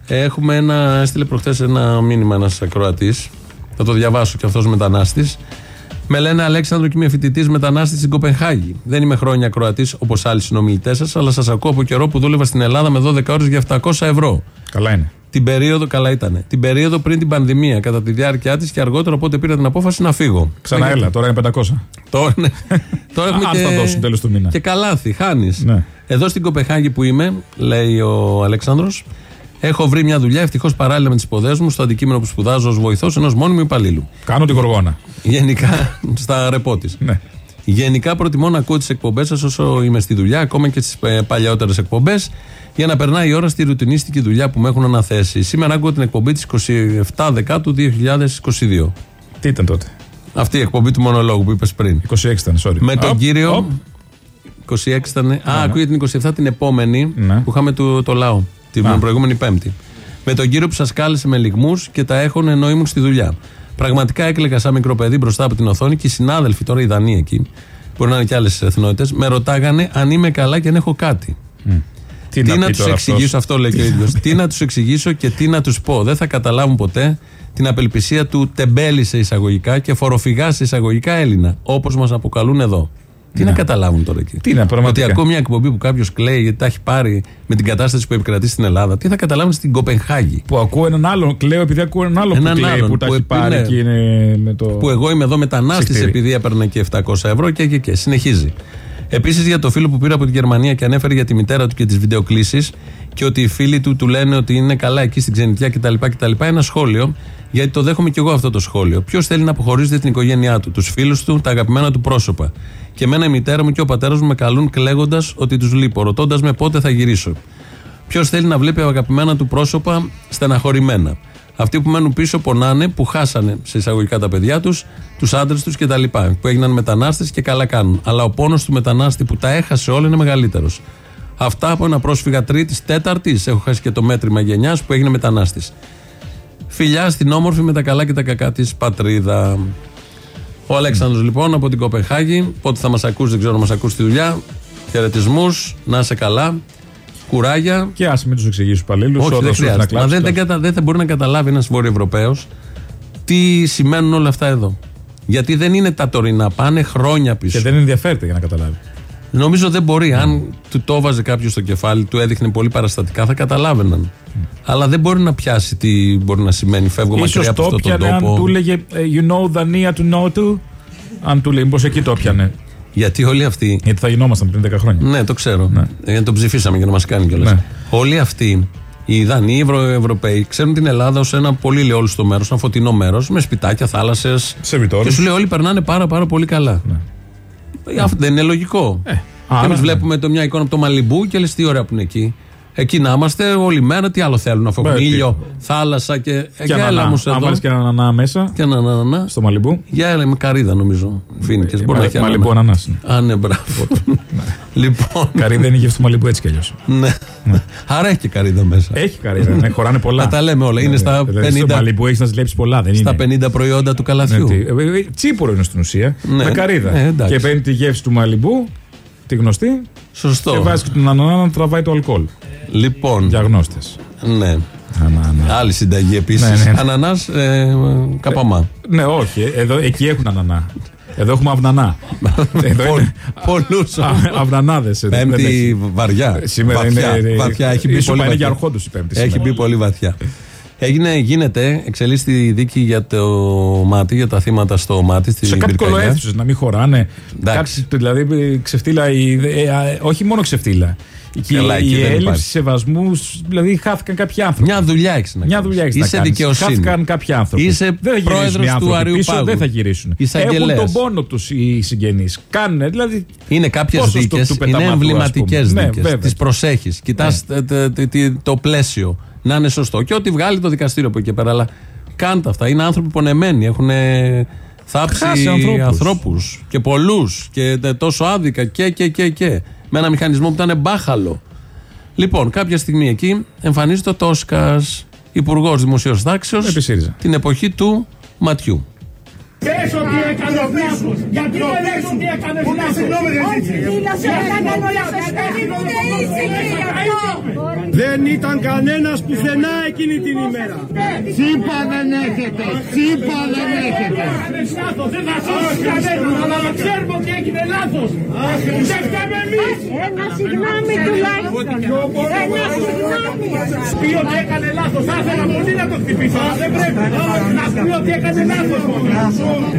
Έχουμε ένα, έστειλε προχθές ένα μήνυμα ένας ακροατής Θα το διαβάσω κι αυτός μετανάστης Με λένε Αλέξανδρο και είμαι φοιτητής μετανάστης στην Κοπενχάγη. Δεν είμαι χρόνια ακροατή όπως άλλοι συνομιλητές σας, αλλά σας ακούω από καιρό που δούλευα στην Ελλάδα με 12 ώρες για 700 ευρώ. Καλά είναι. Την περίοδο, καλά ήταν. Την περίοδο πριν την πανδημία, κατά τη διάρκεια της και αργότερα, οπότε πήρα την απόφαση να φύγω. Ξανά έλα, τώρα είναι 500. Τώρα, ναι. τώρα έχουμε Αν και, θα δώσουν τέλος του μήνα. και καλάθι, χάνεις. Ναι. Εδώ στην Κοπεχάγη που είμαι, λέει ο Αλέξανδρος, Έχω βρει μια δουλειά ευτυχώς παράλληλα με τις σπουδέ μου στο αντικείμενο που σπουδάζω ως βοηθός ενός μόνιμου υπαλλήλου. Κάνω τη γοργόνα. Γενικά, στα ρεπό τη. Ναι. Γενικά προτιμώ να ακούω τις εκπομπές σας όσο είμαι στη δουλειά, ακόμα και στι παλιότερε εκπομπές, για να περνάει η ώρα στη ρουτινίστικη δουλειά που με έχουν αναθέσει. Σήμερα ακούω την εκπομπή της 27 Δεκάτου 2022. Τι ήταν τότε; Αυτή η εκπομπή του μονολόγου που είπες πριν. 26 ήταν, sorry. Με τον Οπ, κύριο. οπ. 26 ήταν. Α, ναι. ακούγε την 27 την επόμενη Ναι. που είχαμε το, το λαό. Την Α. προηγούμενη Πέμπτη. Με τον κύριο που σας κάλεσε με λιγμούς και τα έχουν ενώ ήμουν στη δουλειά. Πραγματικά έκλαιγα σαν μικρό παιδί μπροστά από την οθόνη και οι συνάδελφοι, τώρα οι Δανείοι εκεί, μπορεί να είναι και άλλες εθνότητες, με ρωτάγανε αν είμαι καλά και αν έχω κάτι. Τι, Τι, να, να πει τους τώρα εξηγήσω, αυτός. αυτό λέει και ο ίδιος. τι να τους εξηγήσω και τι να τους πω. Δεν θα καταλάβουν ποτέ την απελπισία του τεμπέλη σε εισαγωγικά και φοροφυγάς σε εισαγωγικά Έλληνα, όπως μας αποκαλούν εδώ. Τι να καταλάβουν τώρα εκεί; Ναι. Τι να, πραγματικά. Ότι ακούω μια εκπομπή που κάποιος κλαίει γιατί τα έχει πάρει με την κατάσταση που επικρατεί στην Ελλάδα. Τι θα καταλάβουν στην Κοπενχάγη; Που ακούω έναν άλλον, κλαίω επειδή ακούω έναν άλλον Έναν που κλαίει άλλον που τα που έχει επί- πάρει ναι. και είναι με το. Που εγώ είμαι εδώ μετανάστης Συχτήρι. επειδή έπαιρνα και 700 ευρώ και, και, και. Συνεχίζει. Επίσης για το φίλο που πήρε από τη Γερμανία και ανέφερε για τη μητέρα του και τις βιντεοκλήσεις και ότι οι φίλοι του του λένε ότι είναι καλά εκεί στην ξενιτιά κτλ. κτλ. Ένα σχόλιο, γιατί το δέχομαι και εγώ αυτό το σχόλιο. Ποιος θέλει να αποχωρίζεται την οικογένειά του, τους φίλους του, τα αγαπημένα του πρόσωπα. Και εμένα η μητέρα μου και ο πατέρας μου με καλούν κλαίγοντας ότι τους λείπω, ρωτώντας με πότε θα γυρίσω. Ποιος θέλει να βλέπει αγαπημένα του πρόσωπα στεναχωρημένα. Αυτοί που μένουν πίσω πονάνε, που χάσανε σε εισαγωγικά τα παιδιά τους, τους άντρες τους κτλ. Που έγιναν μετανάστες και καλά κάνουν. Αλλά ο πόνος του μετανάστη που τα έχασε όλα είναι μεγαλύτερος. Αυτά από ένα πρόσφυγα τρίτης, τέταρτης, έχω χάσει και το μέτρημα γενιάς που έγινε μετανάστης. Φιλιά στην όμορφη με τα καλά και τα κακά της πατρίδα. Ο Αλέξανδρος λοιπόν από την Κοπεχάγη. Πότε θα μας ακούσει, δεν ξέρω να μας ακούσει στη δουλειά. Χαιρετισμούς, να είσαι καλά. Κουράγια. Και άσε μην τους εξηγήσει του υπαλλήλους. Όχι, δεν χρειάζεται. Μα δεν, δεν, κατα- δεν θα μπορεί να καταλάβει ένας Βορειοευρωπαίο τι σημαίνουν όλα αυτά εδώ. Γιατί δεν είναι τα τωρινά, πάνε χρόνια πίσω. Και δεν ενδιαφέρεται για να καταλάβει. Νομίζω δεν μπορεί. Αν του το έβαζε κάποιος στο κεφάλι, του έδειχνε πολύ παραστατικά, θα καταλάβαιναν. Αλλά δεν μπορεί να πιάσει τι μπορεί να σημαίνει. Φεύγω μακριά Ίσως από το αυτόν τον πιανε αν τόπο. του έλεγε ε, You know Dania to know to. Αν του λέει, μήπως εκεί το πιανε. Γιατί όλοι αυτοί. Γιατί θα γινόμασταν πριν 10 χρόνια. Ναι, το ξέρω. Ε, τον ψηφίσαμε για να μας κάνει κιόλας. Ναι. Όλοι αυτοί, οι Δανείοι, οι Ευρω- Ευρωπαίοι, ξέρουν την Ελλάδα ως ένα πολύ λεόλουστο μέρος, ένα φωτεινό μέρος, με σπιτάκια, θάλασσες. Και σου λέει όλοι περνάνε πάρα, πάρα πολύ καλά. Ε, Αυτό δεν είναι λογικό. και άρα, εμεί ναι. βλέπουμε το μια εικόνα από το Μαλιμπού και λες τι ωραία που είναι εκεί. Εκεί να είμαστε όλη μέρα, τι άλλο θέλουν, αφού έχουν Μπε, τι. ήλιο, θάλασσα και. Και για ανανά. έλα όμως Αν εδώ. βάλεις και έναν ανανά μέσα. Και έναν ανανά. Στο Μαλιμπού. Για έλα με καρύδα νομίζω. Φίνικες. Μπορεί Μα- να έχει Μαλιμπού ανανά. ανανάς είναι. Α, ναι, μπράβο. λοιπόν. Καρύδα είναι γεύση του Μαλιμπού έτσι κι αλλιώς. Ναι. Άρα έχει και καρύδα μέσα. Έχει καρύδα, ναι, χωράνε πολλά. Να τα λέμε όλα. Είναι Ναι, στα δηλαδή, Στο 50, Μαλιμπού έχεις να ζηλέψεις πολλά, δεν στα είναι. 50 προϊόντα του καλαθιού. Ναι, τι- ε, ε, Τσίπορο είναι στην ουσία. Ναι. Με καρύδα. Ε, εντάξει. και παίρνει τη γεύση του Μαλιμπού, τη γνωστή. Σωστό. Και βάζει και τον ανανά να τραβάει το αλκοόλ. Λοιπόν. Για γνώστες. Ναι. Άλλη συνταγή επίσης. Ναι, ναι. Ανανάς ε, καπαμά. Ναι, όχι. Εδώ, εκεί έχουν ανανά. Εδώ έχουμε αυνανά. Εδώ είναι. Πολλούς Αυνανάδες. Πέμπτη βαριά. Σήμερα βαθιά, είναι. βαθιά. Έχει μπει η σούπα πολύ είναι βαθιά. για αρχόντους η Πέμπτη. Έχει σήμερα. μπει πολύ βαθιά. Έγινε, γίνεται, εξελίσσεται η δίκη για το μάτι, για τα θύματα στο μάτι. Στη Σε κάτι πυρκαγιά. κολοαίθουσε να μην χωράνε. Εντάξει. Κάτι, δηλαδή ξεφτύλα. Η, ε, α, όχι μόνο ξεφτύλα. Και Καλά, εκεί η δεν έλλειψη υπάρχει. σεβασμού, δηλαδή χάθηκαν κάποιοι άνθρωποι. Μια δουλειά έχεις να Μια κάνεις. δουλειά έχεις να Είσαι κάνεις. δικαιοσύνη. Χάθηκαν κάποιοι άνθρωποι. Είσαι δεν θα γυρίσουν πρόεδρος οι του άνθρωποι Αριού πίσω, Πάγου. Δεν θα γυρίσουν. Έχουν Εισαγγελέας. τον πόνο τους οι συγγενείς. Κάνουν, δηλαδή. Είναι κάποιες πόσος στο- δίκες, του είναι πεταματού, ας εμβληματικές πούμε. Ναι, δίκες. βέβαια. Τις προσέχεις. Κοιτάς το πλαίσιο να είναι σωστό. Και ό,τι βγάλει το δικαστήριο από εκεί και πέρα. Αλλά κάντε αυτά. Είναι άνθρωποι πονεμένοι. Έχουν θάψει Χάσει ανθρώπους. ανθρώπους και πολλούς και τε- τόσο άδικα και, και, και, και. Με ένα μηχανισμό που ήταν μπάχαλο. Λοιπόν, κάποια στιγμή εκεί εμφανίζεται ο Τόσκας, υπουργός δημοσίου τάξεως, την εποχή του ματιού. Πες ότι έκανε λάθος. Γιατί δεν λες ότι έκανε λάθος. Δεν ήταν κανένας πουθενά εκείνη την ημέρα. Τσίπα δεν έχετε. Τσίπα δεν έχετε. Έκανες λάθος. Δεν θα σώσεις κανέναν. Αλλά να ξέρουμε ότι έγινε λάθος. Δεν φταίμε εμείς. Ένα συγγνώμη τουλάχιστον. Ένα συγγνώμη. Πει ότι έκανε λάθος. Θα ήθελα πολύ να το χτυπήσω. αλλά Δεν πρέπει. Να πει ότι έκανε λάθος.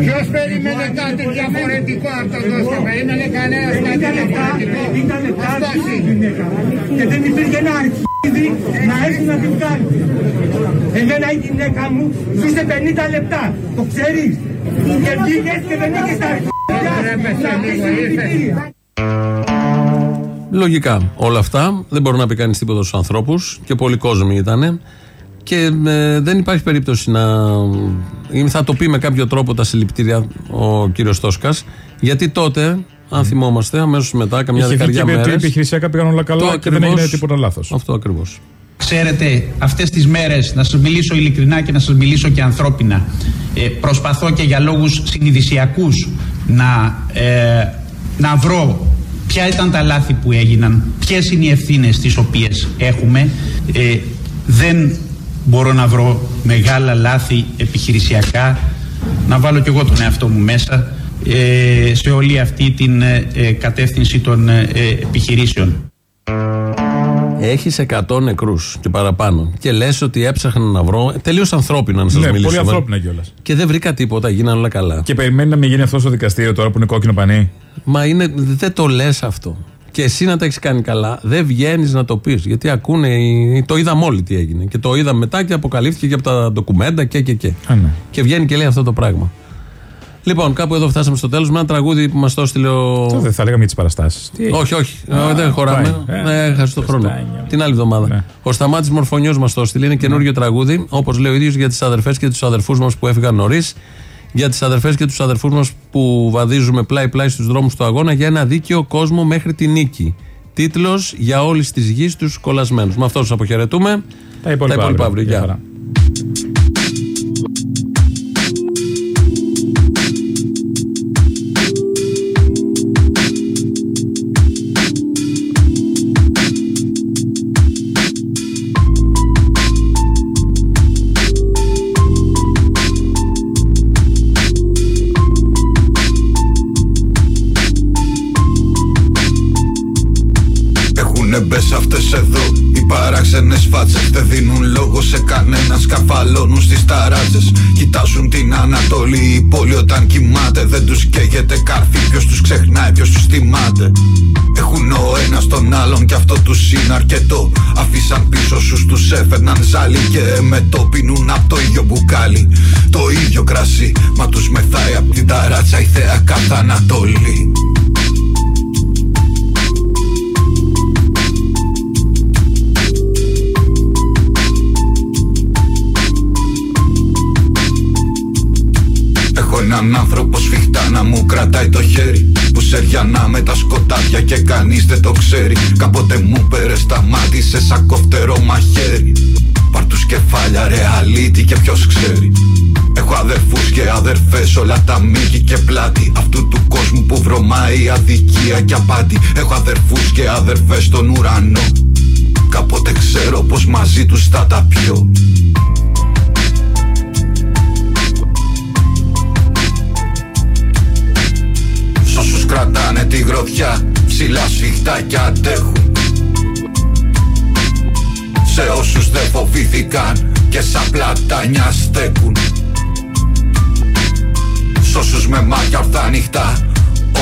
Ποιος περίμενε κάτι διαφορετικό από το δώστε. Περίμενε κανένας κάτι διαφορετικό. Αυτός είναι. Και δεν υπήρχε ένα αρχίδι άνθρωποι να έρθουν να την βγάλουν. Εμένα η γυναίκα μου ζούσε 50 λεπτά, το ξέρεις. Και βγήκες και δεν είχες τα αρχίδια να πεις συλληπιτήρια. Λογικά όλα αυτά. Δεν μπορεί να πει κανείς τίποτα στους ανθρώπους και πολλοί κόσμοι ήταν. Και ε, δεν υπάρχει περίπτωση να. ή θα το πει με κάποιο τρόπο τα συλληπιτήρια ο κύριος Τόσκας. Γιατί τότε, αν θυμόμαστε, αμέσως μετά, καμιά Είχε δεκαριά δίκιο ότι μέρες. επιχειρησιακά πήγαν όλα καλά και δεν έγινε τίποτα λάθος. Αυτό ακριβώς. Ξέρετε, αυτές τις μέρες, να σας μιλήσω ειλικρινά και να σας μιλήσω και ανθρώπινα, ε, προσπαθώ και για λόγους συνειδησιακούς να, ε, να βρω ποια ήταν τα λάθη που έγιναν, ποιες είναι οι ευθύνες τις οποίες έχουμε. Ε, δεν μπορώ να βρω μεγάλα λάθη επιχειρησιακά, να βάλω κι εγώ τον εαυτό μου μέσα ε, σε όλη αυτή την ε, ε, κατεύθυνση των ε, ε, επιχειρήσεων. Έχεις 100 νεκρούς και παραπάνω. Και λες ότι έψαχνα να βρω. Τελείως ανθρώπινα να σας Ναι, μιλήσω. πολύ ανθρώπινα κιόλας. Και δεν βρήκα τίποτα, γίνανε όλα καλά. Και περιμένει να μην γίνει αυτός στο δικαστήριο τώρα που είναι κόκκινο πανί; Μα είναι, δεν το λες αυτό. Και εσύ να τα έχεις κάνει καλά, δεν βγαίνεις να το πεις. Γιατί ακούνε. οι- Το είδαμε όλοι τι έγινε. Και το είδαμε μετά και αποκαλύφθηκε και από τα ντοκουμέντα και και και. ναι. Και βγαίνει και λέει αυτό το πράγμα. Λοιπόν, κάπου εδώ φτάσαμε στο τέλος με ένα τραγούδι που μας το έστειλε ο. Τότε δεν θα λέγαμε για τις παραστάσεις. Όχι, όχι. Ε, δεν χωράμε. πάει. Ε, Ναι, έχασε το χρόνο. Την άλλη εβδομάδα. Ο Σταμάτης Μορφωνιός μας το έστειλε. Είναι καινούριο τραγούδι, όπως λέει ο ίδιος, για τις αδερφές και τους αδερφούς μας που έφυγαν νωρίς. Για τις αδερφές και τους αδερφούς μας που βαδίζουμε πλάι-πλάι στους δρόμους του αγώνα για ένα δίκαιο κόσμο μέχρι τη νίκη. Τίτλος για όλη της γης τους κολλασμένους. Με αυτό του αποχαιρετούμε. Τα υπόλοιπα αύριο. αύριο. Κανένα Σκαφαλώνουν στις ταράζες. Κοιτάζουν την Ανατολή Η πόλη όταν κοιμάται. Δεν τους καίγεται καρφί Ποιος τους ξεχνάει ποιος τους θυμάται. Έχουν ο ένας τον άλλον Και αυτό τους είναι αρκετό. Αφήσαν πίσω σου τους έφερναν ζάλι Και με το πίνουν από το ίδιο μπουκάλι. Το ίδιο κρασί Μα τους μεθάει από την ταράτσα Η θέα κάθε Ανατολή έναν άνθρωπο σφιχτά να μου κρατάει το χέρι. Που σεριανά με τα σκοτάδια και κανείς δεν το ξέρει. Κάποτε μου πέρε σταμάτησε σαν κοφτερό μαχαίρι. Πάρ' τους κεφάλια ρε αλήτη και ποιος ξέρει. Έχω αδερφούς και αδερφές όλα τα μήκη και πλάτη. Αυτού του κόσμου που βρωμάει η αδικία και απάτη. Έχω αδερφούς και αδερφές στον ουρανό. Κάποτε ξέρω πως μαζί τους θα τα πιω κρατάνε τη γροθιά. Ψηλά σφιχτά και αντέχουν. Σε όσους δεν φοβήθηκαν Και σαν πλατάνια στέκουν. Σ' όσους με μάτια ορθά ανοιχτά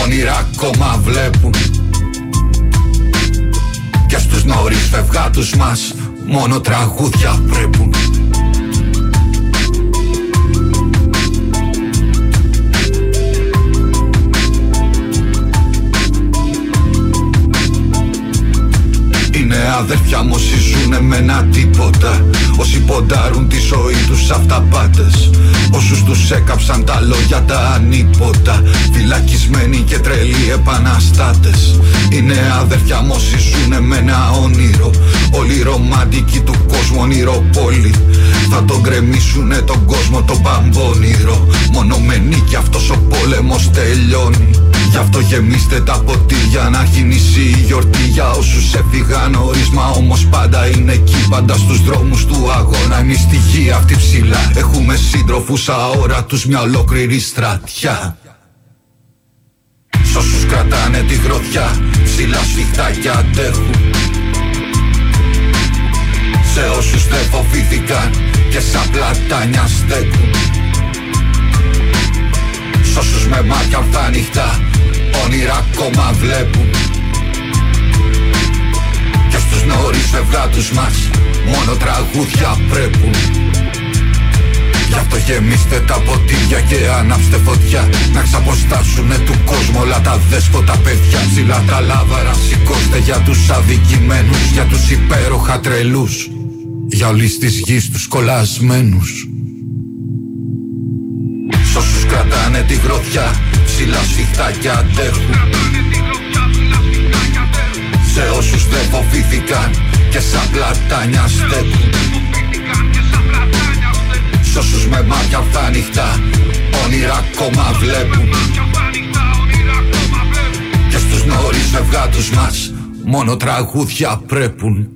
Όνειρα ακόμα βλέπουν. Και στους νωρίς φευγάτους μας Μόνο τραγούδια πρέπουν αδέρφια μου όσοι ζουνε με ένα τίποτα. Όσοι ποντάρουν τη ζωή τους αυταπάτες Όσους τους έκαψαν τα λόγια τα ανίποτα. Φυλακισμένοι και τρελοί επαναστάτες. Είναι αδέρφια μου όσοι ζουνε με ένα όνειρο. Όλοι οι ρομαντικοί του κόσμου ονειροπόλοι. Θα τον γκρεμίσουνε τον κόσμο τον παμπώνυρο Μόνο με νίκη γεμίστε τα ποτήρια να αρχινήσει η γιορτή. Για όσους έφυγαν νωρίς Μα όμως πάντα είναι εκεί. Πάντα στους δρόμους του αγώνα Εμείς στη γη αυτή ψηλά. Έχουμε σύντροφους αόρατους μια ολόκληρη στρατιά. Σ' όσους κρατάνε τη γροθιά ψηλά σφιχτά και αντέχουν. Σε όσους δεν φοβήθηκαν και σαν πλατάνια στέκουν. Σ' όσους με μάτια ορθά ανοιχτά όνειρα ακόμα βλέπουν Και στους νωρίς φευγάτους μας Μόνο τραγούδια πρέπουν Γι' αυτό γεμίστε τα ποτήρια και άναψτε φωτιά. Να ξαποστάσουνε του κόσμου όλα τα δέσποτα παιδιά. Ψηλά τα λάβαρα σηκώστε για τους αδικημένους Για τους υπέροχα τρελούς. Για όλης της γης τους κολλασμένους Σ' όσους κρατάνε τη γροθιά Ψηλά σφιχτά και αντέχουν. Σε όσους δεν φοβήθηκαν Και σαν πλατάνια στέκουν. Σ' όσους με μάτια ορθά ανοιχτά Όνειρα ακόμα βλέπουν. Και στους νωρίς φευγάτους μας Μόνο τραγούδια πρέπουν